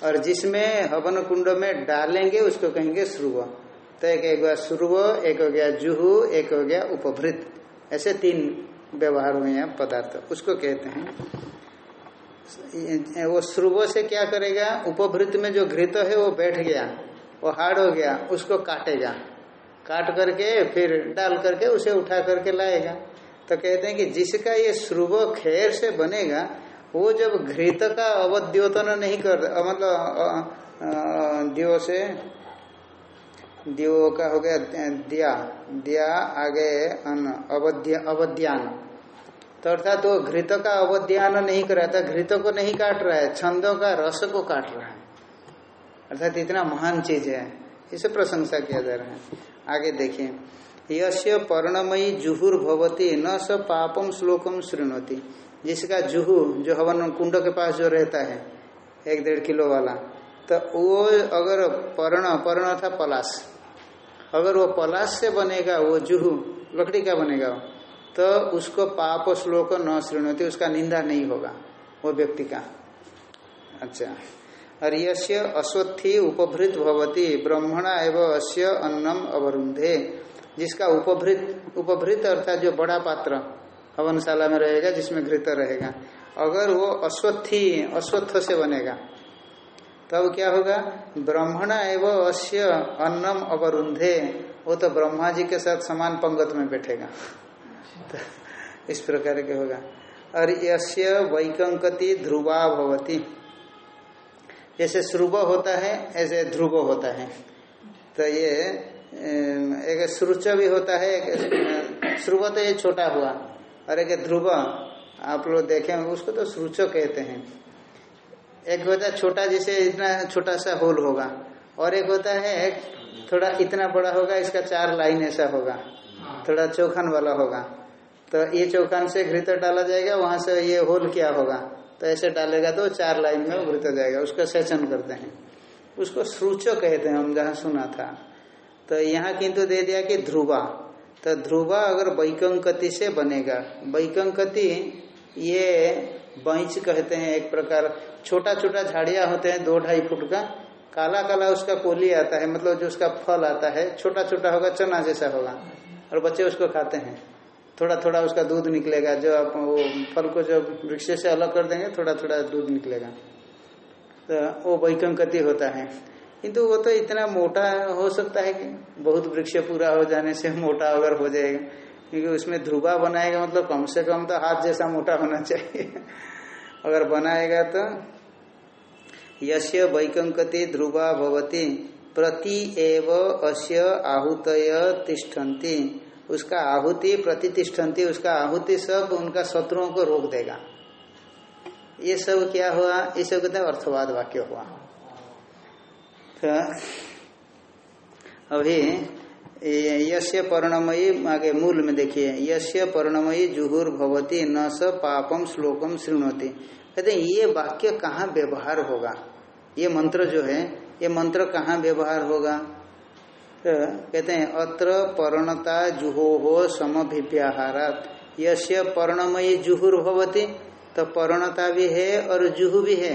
और जिसमें हवन कुंड में डालेंगे, उसको कहेंगे श्रुव तो एक एक बार श्रुव एक हो गया जुहू, एक हो गया उपभृत। ऐसे तीन व्यवहार हुए हैं पदार्थ। उसको कहते हैं वो श्रुव से क्या करेगा? उपभृत में जो घृत है, वो बैठ गया, वो हार्ड हो गया, उसको काटेगा। काट करके फिर डाल करके उसे उठा करके लाएगा। तो कहते हैं कि जिसका ये श्रुव खैर से बनेगा, वो जब घृत का अवद्योतन नहीं कर मतलब दियो से, दियो का हो गया, दिया दिया आगे अन, अवध्य, अवध्यान। तो अर्थात वो घृत का अवध्यान नहीं कर रहा था, घृत को नहीं काट रहा है, छंदों का रस को काट रहा है। अर्थात इतना महान चीज़ है, इसे प्रशंसा किया जा रहा है। आगे देखिए यश्य पर्णमयी जुहुर भवती, न स पापम श्लोकम श्रृणती जिसका जुहू, जो हवन कुंड के पास जो रहता है, एक डेढ़ किलो वाला तो वो अगर पर्ण पर्ण था पलाश। अगर वो पलाश से बनेगा, वो जुहू, लकड़ी का बनेगा वो तो उसको पाप श्लोक न श्रृणती उसका निंदा नहीं होगा, वो व्यक्ति का। अच्छा। और यश्य अश्वत्थी उपभृत भवती, ब्रह्मणा एवं अस्य अन्नम अवरुंधे जिसका उपभृत उपभृत अर्थात जो बड़ा पात्र हवनशाला में रहेगा, जिसमें घृत रहेगा। अगर वो अश्वत्थी, अश्वत्थ से बनेगा, तब क्या होगा? ब्रह्मणा एवं अस्य अन्नम अवरुंधे वो तो ब्रह्मा जी के साथ समान पंगत में बैठेगा। तो इस प्रकार के होगा। और यश्य वैकंकति ध्रुवा भवती। जैसे श्रुव होता है, ऐसे ध्रुव होता है। तो ये एक श्रुच भी होता है, एक श्रुव तो ये छोटा हुआ, और एक ध्रुव, आप लोग देखें उसको तो श्रुचो कहते हैं। एक होता है छोटा, जिसे इतना छोटा सा होल होगा, और एक होता है थोड़ा इतना बड़ा होगा, इसका चार लाइन ऐसा होगा। थोड़ा चौखान वाला होगा। तो ये चौखान से घृत डाला जाएगा, वहाँ से ये होल क्या होगा? तो ऐसे डालेगा तो चार लाइन में घृत जाएगा। उसका सेचन करते हैं। उसको श्रुचो कहते हैं, हम जहाँ सुना था। तो यहाँ किंतु दे दिया कि ध्रुवा। तो ध्रुवा अगर वैकंकति से बनेगा। वैकंकति ये बैंच कहते हैं एक प्रकार। छोटा छोटा झाड़िया होते हैं, दो ढाई फुट का। काला काला उसका कोली आता है मतलब जो उसका फल आता है छोटा छोटा होगा, चना जैसा होगा। और बच्चे उसको खाते हैं। थोड़ा थोड़ा उसका दूध निकलेगा, जो आप वो फल को जो वृक्ष से अलग कर देंगे थोड़ा थोड़ा दूध निकलेगा। तो वो वैकंकती होता है। किंतु वो तो इतना मोटा हो सकता है कि बहुत वृक्ष पूरा हो जाने से मोटा अगर हो जाएगा, क्योंकि उसमें ध्रुवा बनाएगा मतलब कम से कम तो हाथ जैसा मोटा होना चाहिए। अगर बनाएगा तो यश्य वैकंकती ध्रुवा भवती। प्रति एव अस्य आहूतय तिष्ठन्ति। उसका आहुति प्रतिष्ठन्ति उसका आहुति सब उनका शत्रुओं को रोक देगा। ये सब क्या हुआ? ये सब कहते हैं अर्थवाद वाक्य हुआ। तो अभी यश्य पर्णमयी, आगे मूल में देखिए यश्य पर्णमयी जुहुर भवती, न स पापम श्लोकम श्रृणोती कहते ये वाक्य कहाँ व्यवहार होगा? ये मंत्र जो है ये मंत्र कहाँ व्यवहार होगा? तो कहते हैं, अत्र पर्णता जुहो हो समभिव्याहारात। यश्य पर्णमयी जुहुर भवती तो पर्णता भी है और जुहू भी है।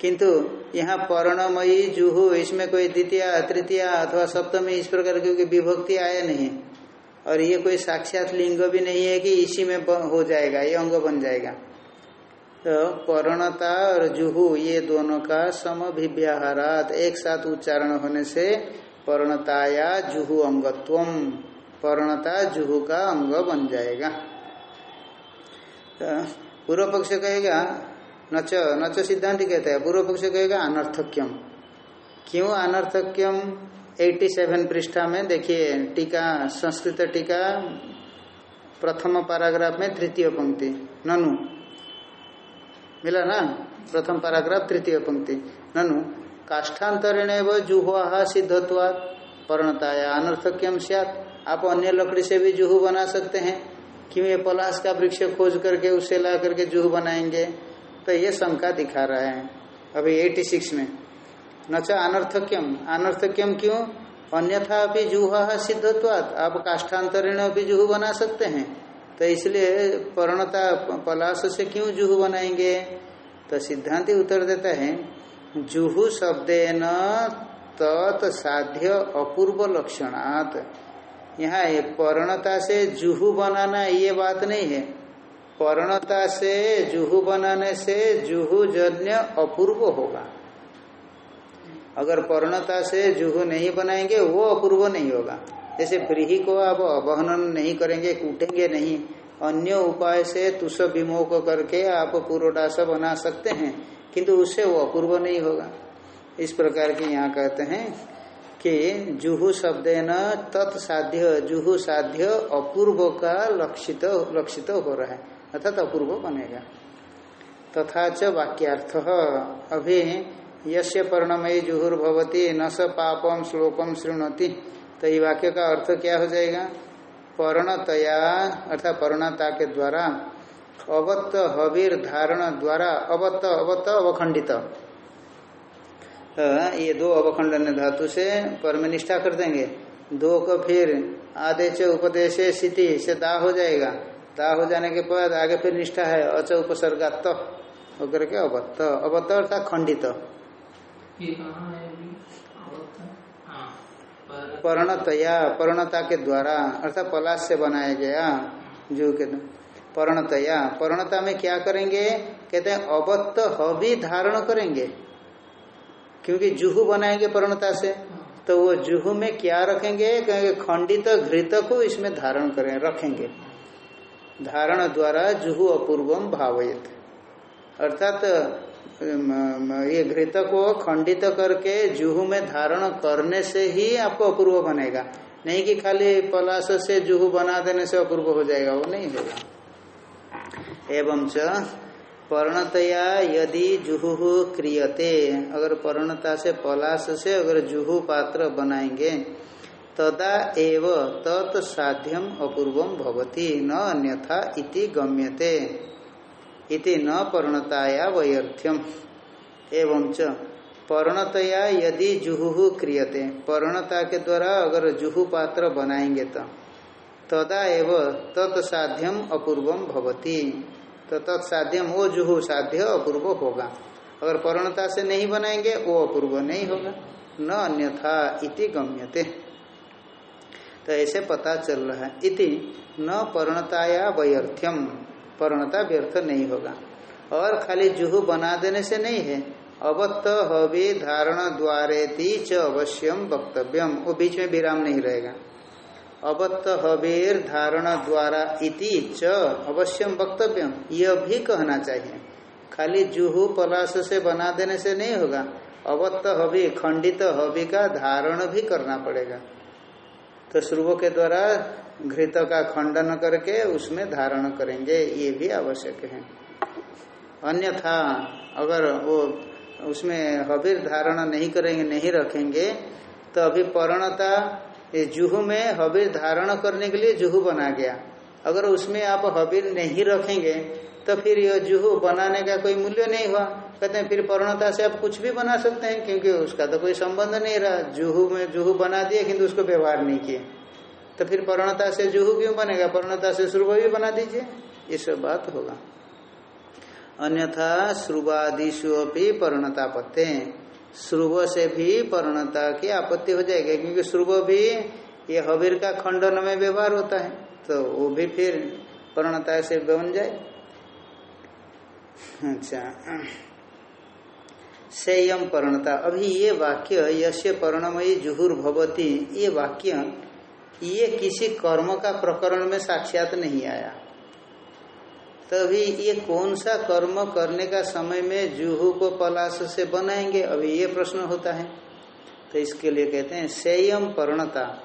किंतु यहाँ पर्णमयी जुहू, इसमें कोई द्वितीय, तृतीय अथवा सप्तमी, इस प्रकार की विभक्ति आया नहीं। और ये कोई साक्षात लिंग भी नहीं है कि इसी में हो जाएगा, ये अंग बन जाएगा। तो पर्णता और जुहू, ये दोनों का समभिव्याहारात। एक साथ उच्चारण होने से पर्णताया जुहू अंगत्व पर्णता जुहू का अंग बन जाएगा। तो पूर्व पक्ष कहेगा, नच नच सिद्धांत कहते हैं। पूर्व पक्ष कहेगा, अनर्थक्यम। क्यों अनर्थक्यम? 87 पृष्ठा में देखिए, टीका, संस्कृत टीका, प्रथम पैराग्राफ में तृतीय पंक्ति, ननु। मिला ना? प्रथम पैराग्राफ, तृतीय पंक्ति। ननु काष्ठांतरण व जुहुआ सिद्धत्वाद पर्णताया अनर्थक्यम सियात। आप अन्य लकड़ी से भी जुहू बना सकते हैं। क्यों ये पलाश का वृक्ष खोज करके उसे ला करके जुहू बनाएँगे? तो ये शंका दिखा रहा है। अभी 86 में। नचा अनर्थक्यम अनर्थक्यम क्यों? अन्यथा अभी जुहा सिद्धत्वात। आप काष्ठांतरण भी जुहू बना सकते हैं। तो इसलिए पर्णता पलाश से क्यों जुहू बनाएँगे? तो सिद्धांत उत्तर देता है, जुहू शब्देन तत्साध्य अपूर्व लक्षणात्। यहाँ पर्णता से जुहू बनाना ये बात नहीं है। पर्णता से जुहू बनाने से जुहू जन्य अपूर्व होगा। अगर पर्णता से जुहू नहीं बनाएँगे, वो अपूर्व नहीं होगा। जैसे व्रीही को आप अवहनन नहीं करेंगे, कूटेंगे नहीं, अन्य उपाय से तुष विमोक करके आप पूर्वडास बना सकते हैं, किंतु उससे वो अपूर्व नहीं होगा। इस प्रकार के यहाँ कहते हैं कि जुहू शब्द न तत्साध्य, जुहू साध्य अपूर्व का लक्षित लक्षित हो रहा है, अर्थात अपूर्व बनेगा। तथा च वाक्यार्थ, अभी यश्य पर्णमयी जुहुर्भवती, न स पापम श्लोकम श्रृणती तो ये वाक्य का अर्थ क्या हो जाएगा? पर्णतया, अर्थात पर्णता के द्वारा, अवत्त हवीर धारण द्वारा, अवत्त अवत्त, अवखंडित। ये दो अवखंडन धातु से परम निष्ठा कर देंगे। दो को फिर आदेश, उपदेश, स्थिति, से दा हो जाएगा। दा हो जाने के बाद आगे फिर निष्ठा है, अच उपसर्गा त होकर के अवत्त। अवत्त अर्थात खंडित। पर्णतया, पर्णता के द्वारा, अर्थात पलाश से बनाया गया जो के पर्णतया। पर्णता में क्या करेंगे? कहते हैं, अवत्त हवि धारण करेंगे। क्योंकि जुहू बनाएँगे पर्णता से। तो वो जुहू में क्या रखेंगे? कहेंगे, खंडित घृत को इसमें धारण करें, रखेंगे। धारण द्वारा जुहू अपूर्वम भावयत। अर्थात ये घृत को खंडित करके जुहू में धारण करने से ही आपको अपूर्व बनेगा। नहीं कि खाली पलाश से जुहू बना देने से अपूर्व हो जाएगा, वो नहीं होगा। एवं च पर्णतया यदि जुहू क्रियते, अगर पर्णता से पलाश से अगर जुहू पात्र बनाएँगे, तदा एव तत्साध्यम अपूर्वम भवती, न अन्यथा इति गम्यते। इति न पर्णताया वैर्थ्यम एवं च पर्णतया यदि जुहु क्रियते, पर्णता के द्वारा अगर जुहु पात्र बनाएँगे तो तदा एव तत्साध्यम अपूर्वम भवती। तो तत्साध्यम वो जुहु साध्य अपूर्व होगा। अगर पर्णता से नहीं बनाएँगे, वो अपूर्व नहीं होगा। न अन्यथा इति गम्यते। तो ऐसे पता चल रहा है। इति न पर्णताया वैर्थ्यम पर्णता व्यर्थ नहीं होगा। और खाली जुहू बना देने से नहीं है। अवत्त हवि धारण द्वारे च अवश्यम वक्तव्यम वो बीच में विराम नहीं रहेगा। अवत्त हवीर धारण द्वारा इति च अवश्यम वक्तव्यम यह भी कहना चाहिए। खाली जुहू पलाश से बना देने से नहीं होगा। अवत्त हवि, खंडित हवि का धारण भी करना पड़ेगा। तो श्रुवो के द्वारा घृत का खंडन करके उसमें धारण करेंगे, ये भी आवश्यक है। अन्यथा, अगर वो उसमें हबीर धारण नहीं करेंगे, नहीं रखेंगे तो अभी पर्णता, ये जुहू में हबीर धारण करने के लिए जुहू बना गया। अगर उसमें आप हबीर नहीं रखेंगे तो फिर यह जुहू बनाने का कोई मूल्य नहीं हुआ। कहते हैं, फिर पर्णता से आप कुछ भी बना सकते हैं, क्योंकि उसका तो कोई संबंध नहीं रहा। जुहू में जुहू बना दिए किंतु उसको व्यवहार नहीं किए तो फिर पर्णता से जुहू क्यों बनेगा? पर्णता से श्रुभ भी बना दीजिए। ये सब बात होगा। अन्यथा श्रुवादिशु अपनी पर्णता पत्ते श्रुव से भी पर्णता की आपत्ति हो जाएगी, क्योंकि श्रुव भी ये हबीर का खंडन में व्यवहार होता है तो वो भी फिर पर्णता से बन जाए। अच्छा। सेयम पर्णता। अभी ये वाक्य यश्य पर्णमयी जुहुर भवती ये वाक्य ये किसी कर्म का प्रकरण में साक्षात नहीं आया। तभी ये कौन सा कर्म करने का समय में जूहू को पलाश से बनाएँगे? अभी ये प्रश्न होता है। तो इसके लिए कहते हैं, संयम पर्णता,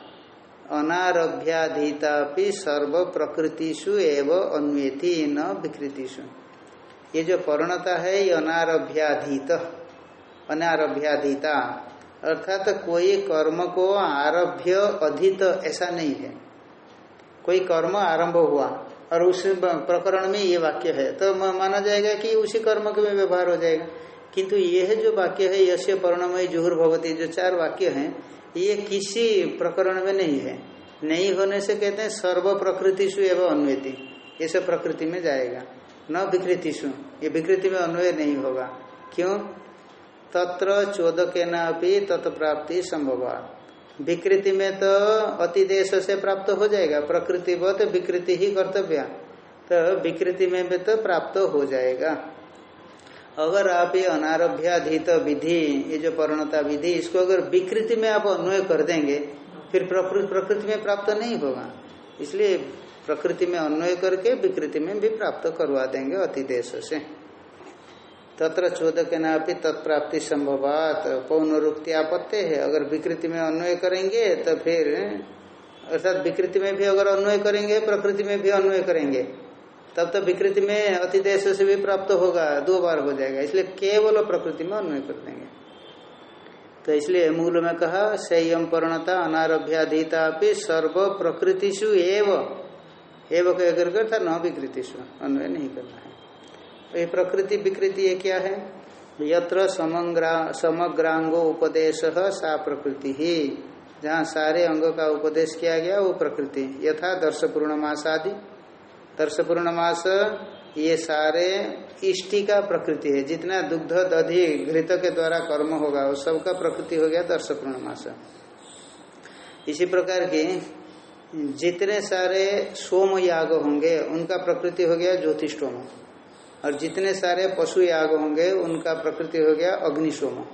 अनारभ्याधीता सर्व प्रकृतिषु एवं अन्वेति न विकृतिषु। ये जो पर्णता है, ये अनारभ्याधीत, अनारभ्याधीता। अर्थात तो कोई कर्म को आरभ्य अधित ऐसा नहीं है। कोई कर्म आरंभ हुआ और उस प्रकरण में ये वाक्य है तो माना जाएगा कि उसी कर्म के में व्यवहार हो जाएगा। किंतु यह जो वाक्य है यश्य पर्णमय जुहुर भगवती जो चार वाक्य हैं, ये किसी प्रकरण में नहीं है। नहीं होने से कहते हैं सर्व प्रकृतिशु एवं अन्वेति। ये सब प्रकृति में जाएगा। न विकृतिशु ये विकृति में अन्वय नहीं होगा। क्यों? तत्र चोदक भी तत्प्राप्ति संभव। विकृति में तो अतिदेश से प्राप्त हो जाएगा, प्रकृति बहुत विकृति ही कर्तव्य। तो विकृति में भी तो प्राप्त हो जाएगा। अगर आप ये अनारभ्याधित विधि, ये जो पर्णता विधि, इसको अगर विकृति में आप अन्वय कर देंगे, फिर प्रकृति में प्राप्त नहीं होगा। इसलिए प्रकृति में अन्वय करके विकृति में भी प्राप्त करवा देंगे अतिदेश से। तत्र चोदक नापि तत्प्राप्ति संभवात। पौनरुक्ति आपत्ति है। अगर विकृति में अन्वय करेंगे तो फिर, अर्थात विकृति में भी अगर अन्वय करेंगे, प्रकृति में भी अन्वय करेंगे, तब तो विकृति में अतिदेश से भी प्राप्त होगा, दो बार हो जाएगा। इसलिए केवल प्रकृति में अन्वय कर देंगे। तो इसलिए मूल में कहा, संयम पर्णता, अनारभ्याधीता सर्व प्रकृतिशु एव। एव कहकर न विकृतिशु अन्वय नहीं करना है। ये प्रकृति विकृति ये क्या है? यत्र समग्रांगो उपदेश, सा प्रकृति ही। जहाँ सारे अंगों का उपदेश किया गया, वो प्रकृति। यथा दर्श पूर्णमास आदि दर्श पूर्णमास ये सारे इष्टि का प्रकृति है। जितना दुग्ध, दधि, घृत के द्वारा कर्म होगा, वो सबका प्रकृति हो गया दर्श पूर्णमास इसी प्रकार की जितने सारे सोम याग होंगे, उनका प्रकृति हो गया ज्योतिषोम। और जितने सारे पशु याग होंगे, उनका प्रकृति हो गया अग्निशोम।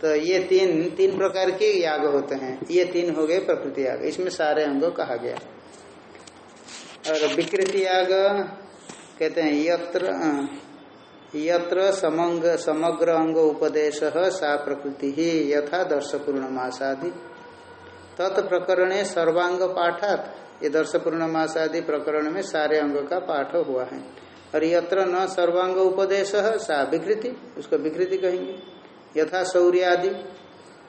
तो ये तीन तीन प्रकार के याग होते हैं। ये तीन हो गए प्रकृति याग। इसमें सारे अंग कहा गया। और विकृति याग कहते हैं यत्र यत्र समंग, समग्र अंग उपदेश सा प्रकृति ही यथा दर्श पूर्णमासादि तत्प्रकरणे सर्वांग पाठात, ये दर्श पूर्णमासादि प्रकरण में सारे अंग का पाठ हुआ है। और यत्र न सर्वांग उपदेश, सा विकृति, उसको विकृति कहेंगे। यथा शौर्यादि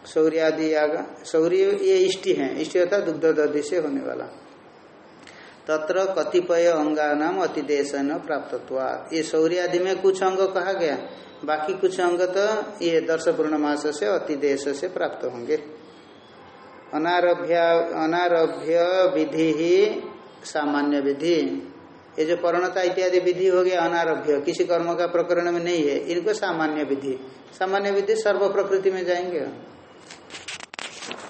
शौर्यादि याग शौर्य ये इष्टि है। इष्टि अर्थात दुग्ध दधि से होने वाला। तत्र कतिपय न प्राप्तत्वा। ये शौर्यादि में कुछ अंग कहा गया। बाकी कुछ अंग तो ये दर्श पूर्णमास से, अतिदेश से प्राप्त होंगे। अनारभ्य अनारभ्य विधि ही सामान्य विधि। ये जो पर्णता इत्यादि विधि हो गया, अनारभ्य, किसी कर्म का प्रकरण में नहीं है, इनको सामान्य विधि। सामान्य विधि सर्व प्रकृति में जाएँगे।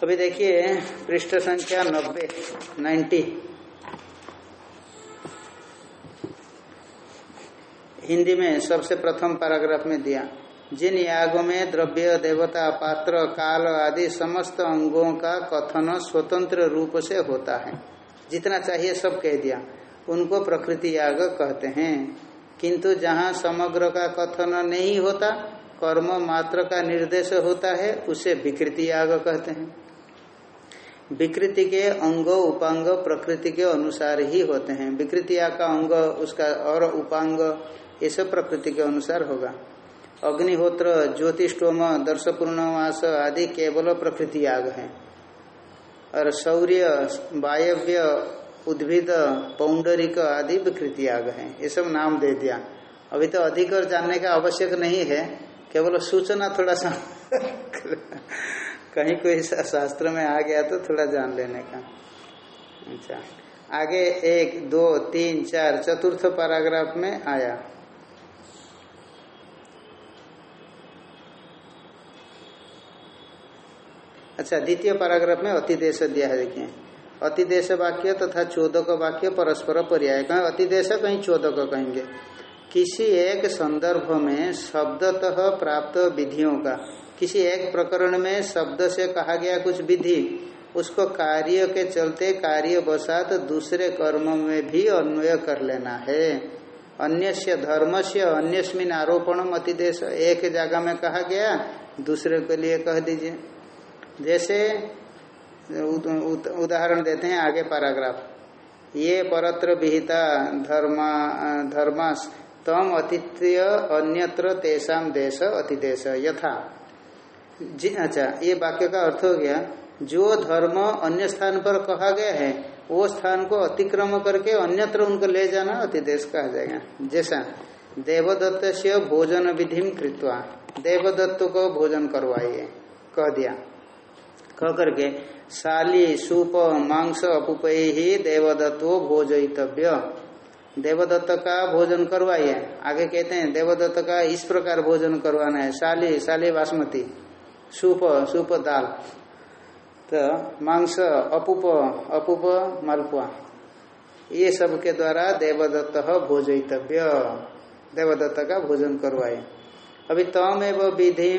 अभी देखिए, पृष्ठ संख्या नब्बे, नाइन्टी। हिंदी में सबसे प्रथम पैराग्राफ में दिया, जिन यागों में द्रव्य, देवता, पात्र, काल आदि समस्त अंगों का कथन स्वतंत्र रूप से होता है। जितना चाहिए सब कह दिया। उनको प्रकृति याग कहते हैं। किंतु जहाँ समग्र का कथन नहीं होता, कर्म मात्र का निर्देश होता है, उसे विकृति याग कहते हैं। विकृति के अंग उपांग प्रकृति के अनुसार ही होते हैं। विकृति याग का अंग, उसका और उपांग, ये सब प्रकृति के अनुसार होगा। अग्निहोत्र ज्योतिषोम दर्श पूर्णमास आदि केवल प्रकृति याग है। और शौर्य, वायव्य उद्भिद, पौंडरिक आदि विकृति याग है। ये सब नाम दे दिया। अभी तो अधिक और जानने का आवश्यक नहीं है। केवल सूचना थोड़ा सा कहीं कोई शास्त्र में आ गया तो थोड़ा जान लेने का। अच्छा। आगे एक, दो, तीन, चार, चतुर्थ पैराग्राफ में आया। अच्छा द्वितीय पैराग्राफ में अतिदेश दिया है, देखिए। अतिदेश वाक्य तथा चोदक वाक्य परस्पर पर्याय। कहें, अतिदेश कहीं चोदक कहेंगे। किसी एक संदर्भ में शब्दतः प्राप्त विधियों का, किसी एक प्रकरण में शब्द से कहा गया कुछ विधि, उसको कार्य के चलते कार्य बसात दूसरे कर्म में भी अन्वय कर लेना है। अन्य से धर्म से अन्यस्मिन आरोपण अतिदेश एक जगह में कहा गया, दूसरे के लिए कह दीजिए। जैसे उदाहरण देते हैं आगे पैराग्राफ। ये परत्र विहिता धर्मा, धर्मास, तम अतिथ्य अन्यत्र तेषाम देश अतिदेश, यथा। जी अच्छा ये वाक्य का अर्थ हो गया, जो धर्म अन्य स्थान पर कहा गया है, वो स्थान को अतिक्रम करके अन्यत्र उनको ले जाना अतिदेश कहा जाएगा। जैसा देवदत्त से भोजन विधि कृत्वा, देवदत्त को भोजन करवाइए, कह दिया। कह करके शाली, सूप, मांस, अपुपय ही देवदत्तो भोजितव्य देवदत्त का भोजन करवाइए आगे कहते हैं, देवदत्त का इस प्रकार भोजन करवाना है। शाली शाली बासमती, सूप सूप दाल। तो मांस, अपूप अपूप मालपुआ। ये सब के द्वारा देवदत्त भोजितव्य देवदत्त का भोजन करवाए। अभी तम एवं विधि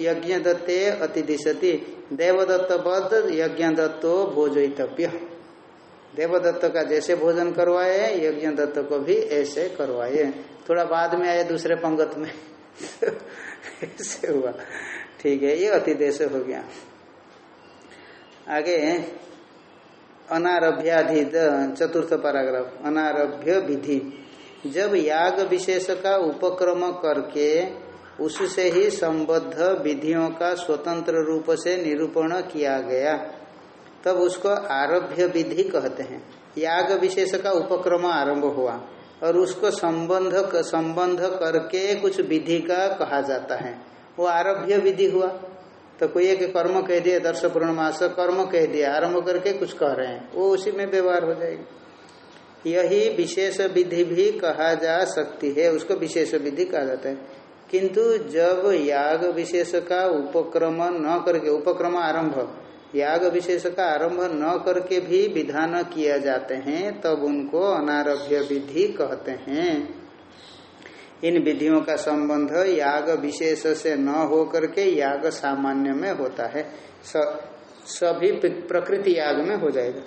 यज्ञ दत्ते अतिदिशति। देवदत्त बद यज्ञ दत्तो भोजितव्य देवदत्त का जैसे भोजन करवाए यज्ञ दत्त को भी ऐसे करवाए। थोड़ा बाद में आए दूसरे पंगत में। ऐसे हुआ। ठीक है, ये अतिदेश हो गया। आगे, अनारभ्याधित, चतुर्थ पैराग्राफ, अनारभ्य विधि। जब याग विशेष का उपक्रम करके उससे ही संबद्ध विधियों का स्वतंत्र रूप से निरूपण किया गया। तब उसको आरभ्य विधि कहते हैं। याग विशेष का उपक्रम आरंभ हुआ और उसको संबंध संबंध करके कुछ विधि का कहा जाता है। वो आरभ्य विधि हुआ। तो कोई एक कर्म कह दिया, दर्श पूर्णमास कर्म कह दिया, आरंभ करके कुछ कह रहे हैं। वो उसी में व्यवहार हो जाएगी। यही विशेष विधि भी कहा जा सकती है। उसको विशेष विधि कहा जाता है। किंतु जब याग विशेष का उपक्रम न करके, उपक्रम आरंभ, याग विशेष का आरंभ न करके भी विधान किया जाते हैं, तब उनको अनारभ्य विधि कहते हैं। इन विधियों का संबंध याग विशेष से न हो करके याग सामान्य में होता है। सभी प्रकृति याग में हो जाएगा।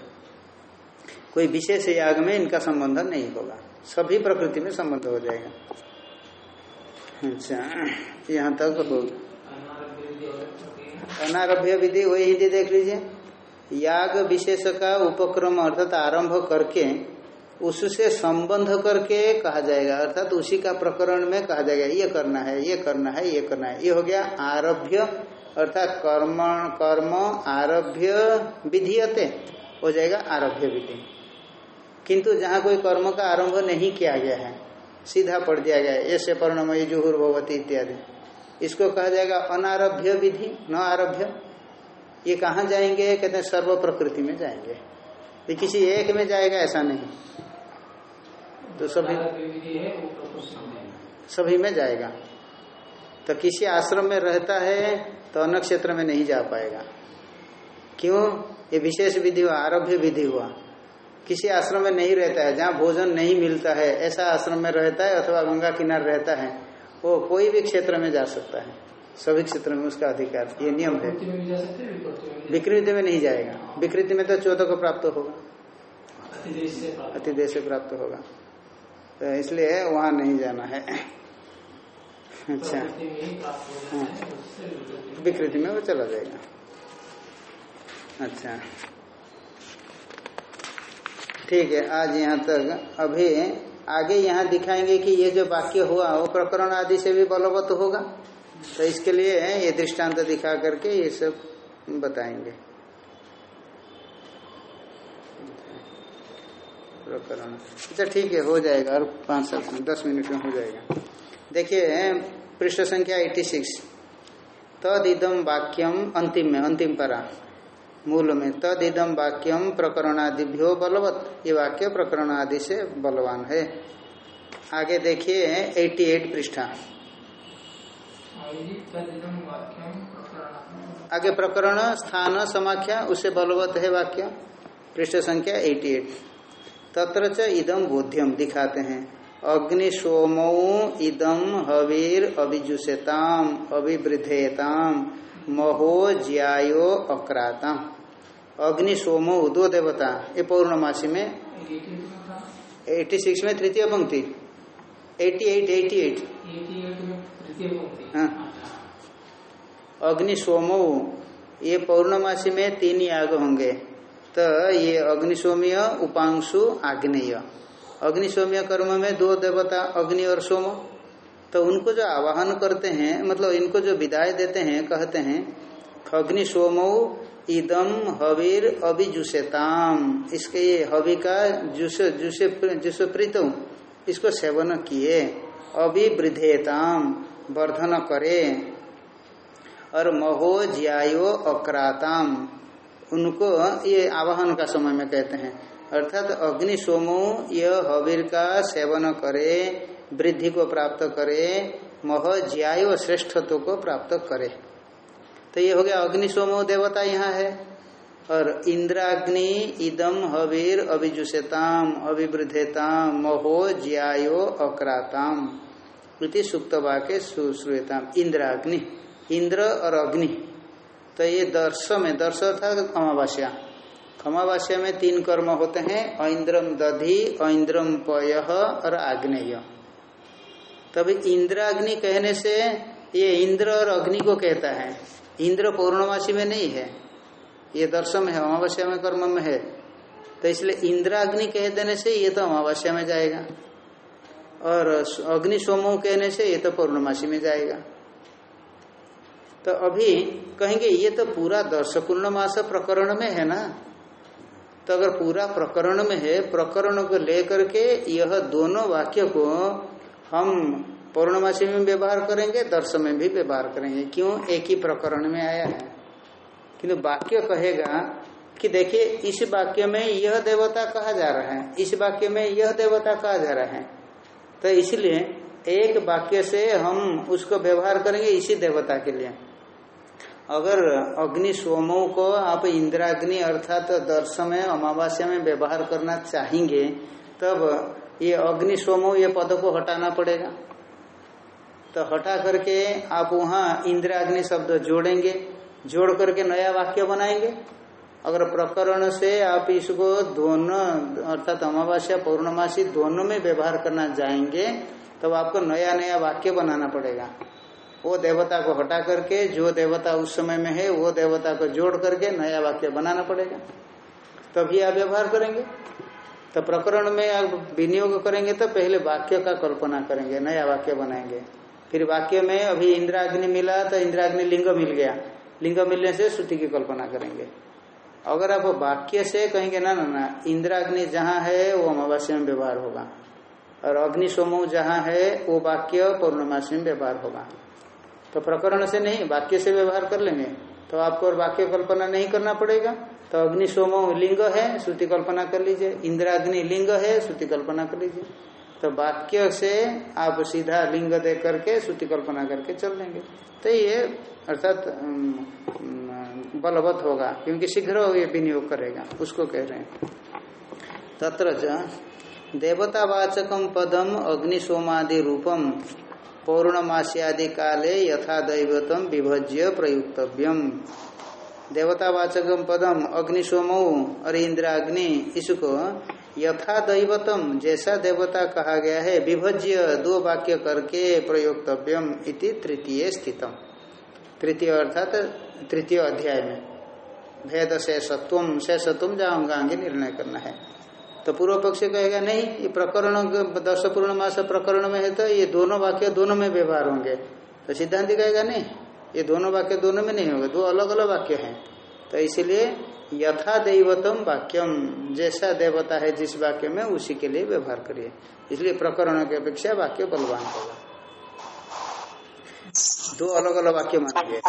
कोई विशेष याग में इनका संबंध नहीं होगा। सभी प्रकृति में संबंध हो जाएगा। अच्छा यहाँ तक होगा अनारभ्य विधि वही हिंदी देख लीजिए। याग विशेष का उपक्रम अर्थात आरंभ करके उससे संबंध करके कहा जाएगा। अर्थात उसी का प्रकरण में कहा जाएगा ये करना है ये करना है ये करना है। ये हो गया आरभ्य अर्थात कर्म कर्म आरभ्य विधियते हो जाएगा आरभ्य विधि। किंतु जहाँ कोई कर्म का आरंभ नहीं किया गया है सीधा पढ़ दिया गया ऐसे पर्णमयी जुहुर भगवती इत्यादि। इसको कहा जाएगा अनारभ्य विधि न आरभ्य। ये कहाँ जाएँगे? कहते हैं सर्व प्रकृति में जाएँगे। ये किसी एक में जाएगा ऐसा नहीं। तो सभी सभी में जाएगा। तो किसी आश्रम में रहता है तो अन्य क्षेत्र में नहीं जा पाएगा। क्यों? ये विशेष विधि हुआ आरभ्य विधि हुआ। किसी आश्रम में नहीं रहता है जहाँ भोजन नहीं मिलता है ऐसा आश्रम में रहता है अथवा गंगा किनार रहता है वो कोई भी क्षेत्र में जा सकता है। सभी क्षेत्र में उसका अधिकार ये नियम है। विकृति में नहीं जाएगा। विकृति में तो चौदह को प्राप्त होगा। अतिदेश से प्राप्त होगा। तो इसलिए वहाँ नहीं जाना है। अच्छा। हाँ विकृति में वो चला जाएगा। अच्छा। ठीक है, आज यहाँ तक। अभी आगे यहाँ दिखाएँगे कि ये जो वाक्य हुआ, वो प्रकरण आदि से भी बलवत होगा। तो इसके लिए ये दृष्टांत दिखा करके ये सब बताएँगे। प्रकरण। अच्छा ठीक है, हो जाएगा। और पाँच सात दस मिनट में हो जाएगा। देखिए, पृष्ठ संख्या 86 तद इदम वाक्यम अंतिम में, अंतिम परा। मूल में तद इदम वाक्यम प्रकरणादिभ्यो बलवत। ये वाक्य प्रकरण आदि से बलवान है। आगे देखिए 88 पृष्ठा। आगे प्रकरण स्थान समाख्या उसे बलवत है वाक्य। पृष्ठ संख्या 88 तत्र च इदम बोध्यम दिखाते हैं। अग्निशोमौ इदम हवीर अभिजुषेताम अभिवृद्धेताम महो ज्यायो अक्राताम। अग्निशोमो दो देवता, ये पौर्णमासी में 86 में तृतीय पंक्ति। 88 88 हाँ। अग्निशोमो ये पौर्णमासी में तीन याग होंगे। तो ये अग्निशोमीय, उपांशु, आग्नेय। अग्निशोमीय कर्म में दो देवता, अग्नि और सोम। तो उनको जो आवाहन करते हैं मतलब इनको जो विदाई देते हैं, कहते हैं अग्नि सोमो इदम हवीर अभिजुषेताम। इसके ये हवि का जुस जुसे जुस प्रीतम इसको सेवन किए, अभिवृद्धेताम, वर्धन करे, और महो ज्यायो अक्राताम। उनको ये आवाहन का समय में कहते हैं। अर्थात अग्नि सोमो यह हवीर का सेवन करे, वृद्धि को प्राप्त करे, मह ज्यायो श्रेष्ठत्व को प्राप्त करे। तो ये हो गया अग्नि सोमो देवता यहाँ है। और इंद्राग्नि इदम हवीर अभिजुषेताम, अभिवृद्धेताम, महो ज्यायो अक्राताम। इति सुक्त वाक्य सुश्रूयताम। इंद्राग्नि, इंद्र और अग्नि। तो ये दर्श में, दर्श था अमावास्या। अमावास्या में तीन कर्म होते हैं ऐन्द्रम दधि ऐन्द्रम पय और आग्नेय। तब इंद्राग्नि कहने से ये इंद्र और अग्नि को कहता है। इंद्र पौर्णमासी में नहीं है। ये दर्शन है, अमावस्या में कर्म में है। तो इसलिए इंद्राग्नि कह देने से ये तो अमावस्या में जाएगा। और अग्नि सोमो कहने से ये तो पौर्णमासी में जाएगा। तो अभी कहेंगे, ये तो पूरा दर्श पूर्णमास प्रकरण में है ना? तो अगर पूरा प्रकरण में है, प्रकरण को लेकर के यह दोनों वाक्य को हम पौर्णमासी में व्यवहार करेंगे, दर्श में भी व्यवहार करेंगे। क्यों? एक ही प्रकरण में आया है। किंतु वाक्य कहेगा कि देखिए, इस वाक्य में यह देवता कहा जा रहा है, इस वाक्य में यह देवता कहा जा रहा है। तो इसलिए एक वाक्य से हम उसको व्यवहार करेंगे इसी देवता के लिए। अगर अग्नि सोमो को आप इंद्राग्नि अर्थात तो दर्श में, अमावस्या में व्यवहार करना चाहेंगे, तब ये अग्नि सोमो ये पद को हटाना पड़ेगा। तो हटा करके आप वहाँ इंद्राग्नि शब्द जोड़ेंगे, जोड़ करके नया वाक्य बनाएँगे। अगर प्रकरण से आप इसको दोनों, अर्थात अमावस्या, पौर्णमासी दोनों में व्यवहार करना जाएँगे, तब तो आपको नया नया वाक्य बनाना पड़ेगा। वो देवता को हटा करके, जो देवता उस समय में है, वो देवता को जोड़ करके नया वाक्य बनाना पड़ेगा। तभी आप व्यवहार करेंगे। तो प्रकरण में आप विनियोग करेंगे तो पहले वाक्य का कल्पना करेंगे, नया वाक्य बनाएँगे। फिर वाक्य में अभी इंद्राग्नि मिला तो इंद्राग्नि लिंग मिल गया। लिंग मिलने से श्रुति की कल्पना करेंगे। अगर आप वाक्य से कहेंगे, ना ना ना, इंद्राग्नि जहाँ है, वो अमावस्या में व्यवहार होगा। और अग्नि सोमो जहाँ है, वो वाक्य पौर्णमासी में व्यवहार होगा। तो प्रकरण से नहीं, वाक्य से व्यवहार कर लेंगे। तो आपको और वाक्य कल्पना नहीं करना पड़ेगा। तो अग्नि सोमो लिंग है, श्रुति कल्पना कर लीजिए। इंद्राग्नि लिंग है, श्रुति कल्पना कर लीजिए। तो वाक्य से आप सीधा लिंग दे करके, श्रुति कल्पना करके चल देंगे। तो ये, अर्थात बलवत होगा, क्योंकि शीघ्र ये विनियोग करेगा, उसको कह रहे हैं। तत्र देवतावाचकम पदम अग्निशोमादि रूपम पौर्णमास्यादि काले यथा दैवतम विभज्य प्रयुक्तव्यम। देवतावाचकम पदम अग्निशोमो और इंद्राग्नि, इसको यथा दैवतम जैसा देवता कहा गया है, विभज्य दो वाक्य करके प्रयोक्तव्यम इति तृतीय स्थितम। तृतीय अर्थात तृतीय अध्याय में। भेद से सत्वम से सत्वम जाऊँगा निर्णय करना है। तो पूर्व पक्ष कहेगा, नहीं, ये प्रकरण दस पूर्ण मास प्रकरण में है तो ये दोनों वाक्य दोनों में व्यवहार होंगे। तो सिद्धांत कहेगा, नहीं, ये दोनों वाक्य दोनों में नहीं होंगे, दो अलग अलग वाक्य हैं। तो इसलिए यथा दैवतम वाक्यम जैसा देवता है जिस वाक्य में उसी के लिए व्यवहार करिए। इसलिए प्रकरण की अपेक्षा वाक्य बलवान होगा। दो अलग अलग वाक्य मानेंगे।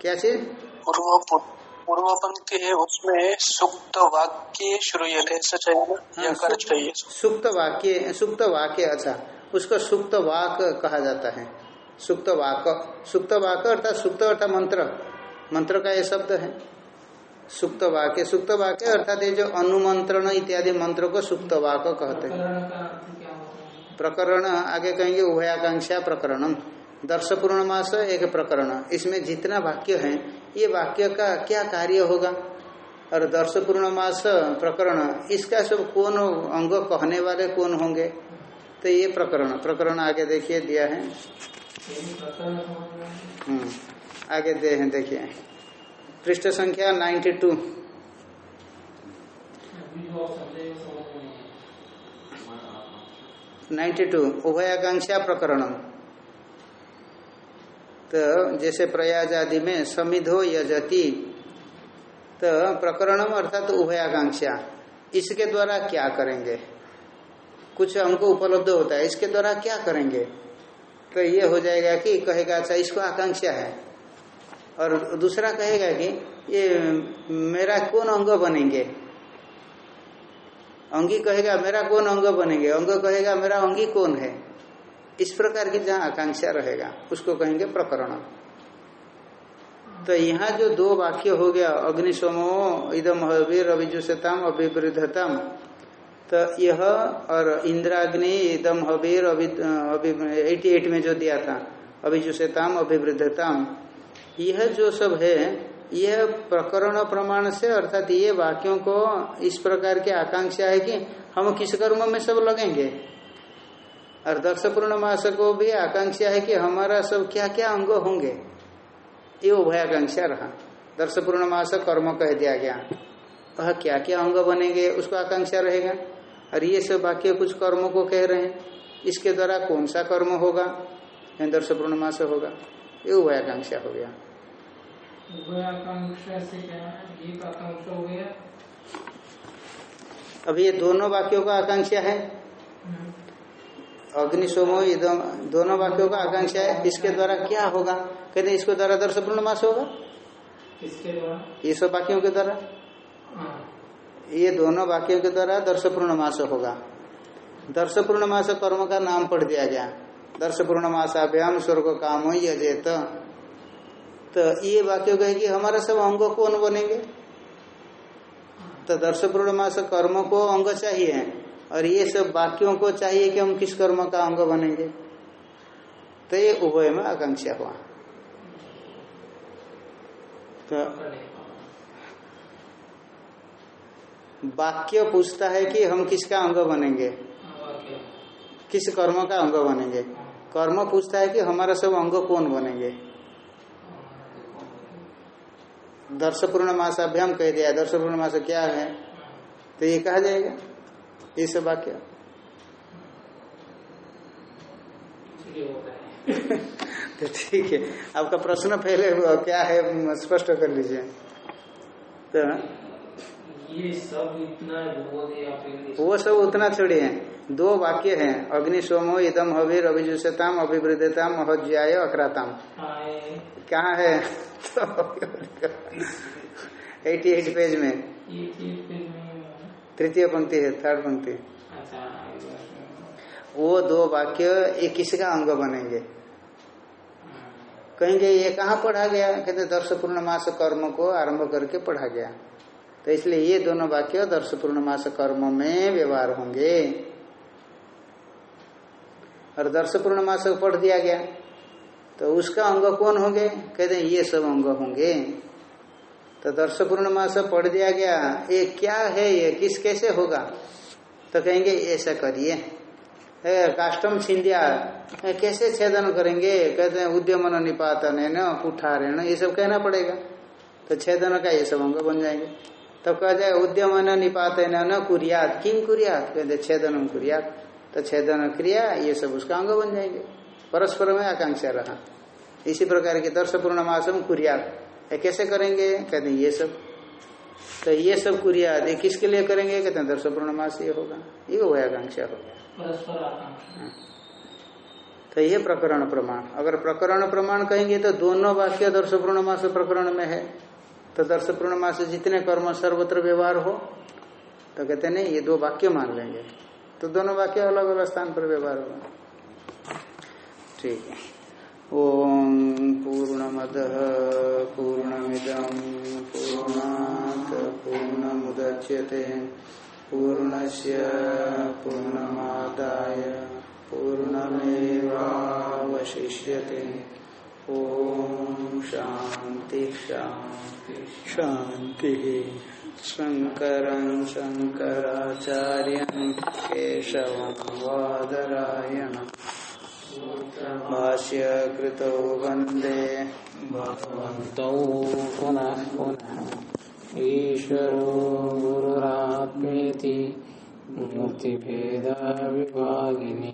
क्या चीज़? पूर्व पंक्ति है उसमें सुप्त वाक्य शुरू सच है चाहिए? सुक्त वाक्य सुप्त वाक्य अच्छा। उसको सुप्त वाक कहा जाता है। सुप्त वाक। सुप्त वाक अर्थात सुक्त अर्थात मंत्र। मंत्र का ये शब्द है। सुक्त वाक्य सुक्त वाक्य अर्थात ये जो अनुमंत्रण इत्यादि मंत्र को सुप्त वाक कहते हैं। प्रकरण आगे कहेंगे उभयाकांक्षा प्रकरणम। दर्श पूर्णमास एक प्रकरण। इसमें जितना वाक्य है ये वाक्य का क्या कार्य होगा? और दर्श पूर्णमास प्रकरण इसका सब कौन अंग कहने वाले कौन होंगे? तो ये प्रकरण प्रकरण आगे देखिए दिया है। हम्म आगे दे हैं देखिए। पृष्ठ संख्या 92 92 उभयाकांक्षा प्रकरण तो जैसे प्रयाज आदि में समिधो यजति तो प्रकरणम अर्थात तो उभयाकांक्षा। इसके द्वारा क्या करेंगे? कुछ हमको उपलब्ध होता है, इसके द्वारा क्या करेंगे? तो ये हो जाएगा कि कहेगा अच्छा इसको आकांक्षा है। और दूसरा कहेगा कि ये मेरा कौन अंग बनेंगे? अंगी कहेगा, मेरा कौन अंग बनेंगे? अंग कहेगा, मेरा अंगी कौन है? इस प्रकार की जहाँ आकांक्षा रहेगा, उसको कहेंगे प्रकरण। तो यहाँ जो दो वाक्य हो गया अग्निशोमो इदम हवीर अभिजुषताम अभिवृद्धतम तो यह और इंद्राग्नि इदम हवीर अभी, एटी एट में जो दिया था अभिजुषताम अभिवृद्धताम यह जो सब है, यह प्रकरण प्रमाण से, अर्थात ये वाक्यों को इस प्रकार की आकांक्षा है कि हम किस कर्म में सब लगेंगे। और दक्ष पूर्णमास को भी आकांक्षा है कि हमारा सब क्या क्या अंग होंगे। ये उभयाकांक्षा रहा। दर्श पूर्णमास कर्म कह दिया गया। वह क्या क्या अंग बनेंगे, उसको आकांक्षा रहेगा। और ये सब वाक्य कुछ कर्मों को कह रहे हैं। इसके द्वारा कौन सा कर्म होगा? दर्श पूर्णमास होगा। ये उभयाकांक्षा हो गया। अभी ये दोनों वाक्यों का आकांक्षा है? हम्म। अग्निशोमो इदम दोनों वाक्यों का आकांक्षा है। इसके द्वारा क्या होगा? कहते इसको द्वारा दर्श पूर्ण मास होगा। ये सब वाक्यों के द्वारा? हाँ। ये दोनों वाक्यों के द्वारा दर्श पूर्ण मास होगा। दर्श पूर्ण मास कर्म का नाम पढ़ दिया गया। दर्श पूर्ण मासाभ्याम स्वर्ग काम यजेत। तो ये वाक्य कहे कि हमारा सब अंग कौन बनेंगे? तो दर्श पूर्ण मास कर्म को अंग चाहिए। और ये सब वाक्यों को चाहिए कि हम किस कर्म का अंग बनेंगे? तो ये उभय में आकांक्षा हुआ। तो वाक्य पूछता है कि हम किसका अंग बनेंगे? किस कर्म का अंग बनेंगे? कर्म पूछता है कि हमारा सब अंग कौन बनेंगे? दर्श पूर्ण मास अभ्याम कह दिया दर्श पूर्ण मास क्या है? तो ये कहा जाएगा। ये सब वाक्य। तो ठीक है। आपका प्रश्न पहले क्या है? स्पष्ट कर लीजिए। तो ये सब इतना वो सब उतना छोड़िए दो वाक्य हैं। अग्नि सोमो इदम हवीर अभिजुषताम अभिवृद्धताम महज्याय अक्राताम। कहाँ है? एटी एट पेज में। तृतीय पंक्ति है थर्ड पंक्ति। अच्छा, वो दो वाक्य ये किसका अंग बनेंगे? कहेंगे ये कहाँ पढ़ा गया? कहते दर्श पूर्ण मास कर्म को आरंभ करके पढ़ा गया। तो इसलिए ये दोनों वाक्य दर्श पूर्णमास कर्म में व्यवहार होंगे। और दर्श पूर्णमास पढ़ दिया गया। तो उसका अंग कौन होंगे? कहते हैं, ये सब अंग होंगे। तो दर्श पूर्णमास पढ़ दिया गया, ये क्या है ये? किस कैसे होगा? तो कहेंगे, ऐसा करिए। काष्टम छिंदिया कैसे छेदन करेंगे? कहते हैं, उद्यमन निपातन है न कुठार न ये सब कहना पड़ेगा। तो छेदन का ये सब अंग बन जाएँगे। तब कहा जाए उद्यम न निपात न कुरियात। किम कुरियात? कहते छेदनम कुरियात। तो छेदन क्रिया ये सब उसका अंग बन जाएँगे। परस्पर में आकांक्षा रहा। इसी प्रकार के दर्श पूर्णमासम कुरियात। कैसे करेंगे? कहते हैं ये सब। तो ये सब कुरियात ये किसके लिए करेंगे? कहते हैं दर्श पूर्णमास ये होगा। ये वो आकांक्षा होगा आकांक्षा। तो ये प्रकरण प्रमाण। अगर प्रकरण प्रमाण कहेंगे तो दोनों वाक्य दर्श पूर्णमास प्रकरण में है। तो दर्श पूर्णमास जितने कर्म सर्वत्र व्यवहार हो तो कहते नहीं, ये दो वाक्य मान लेंगे। तो दोनों वाक्य अलग अलग स्थान पर व्यवहार होगा ठीक है। ओम पूर्णमद पूर्णमिदम पूर्णात पूर्णमुदच्यते। पूर्णस्य पूर्णमादाय पूर्णमेवावशिष्यते। ओम शांति शांति शांति शङ्करं शङ्कराचार्यं केशवं वादरायणम् भाष्यकृतौ वंदे। भगवन्तौ पुनः पुनः। ईश्वरो गुरुरात्मेति। मूर्तिभेदविभागिनि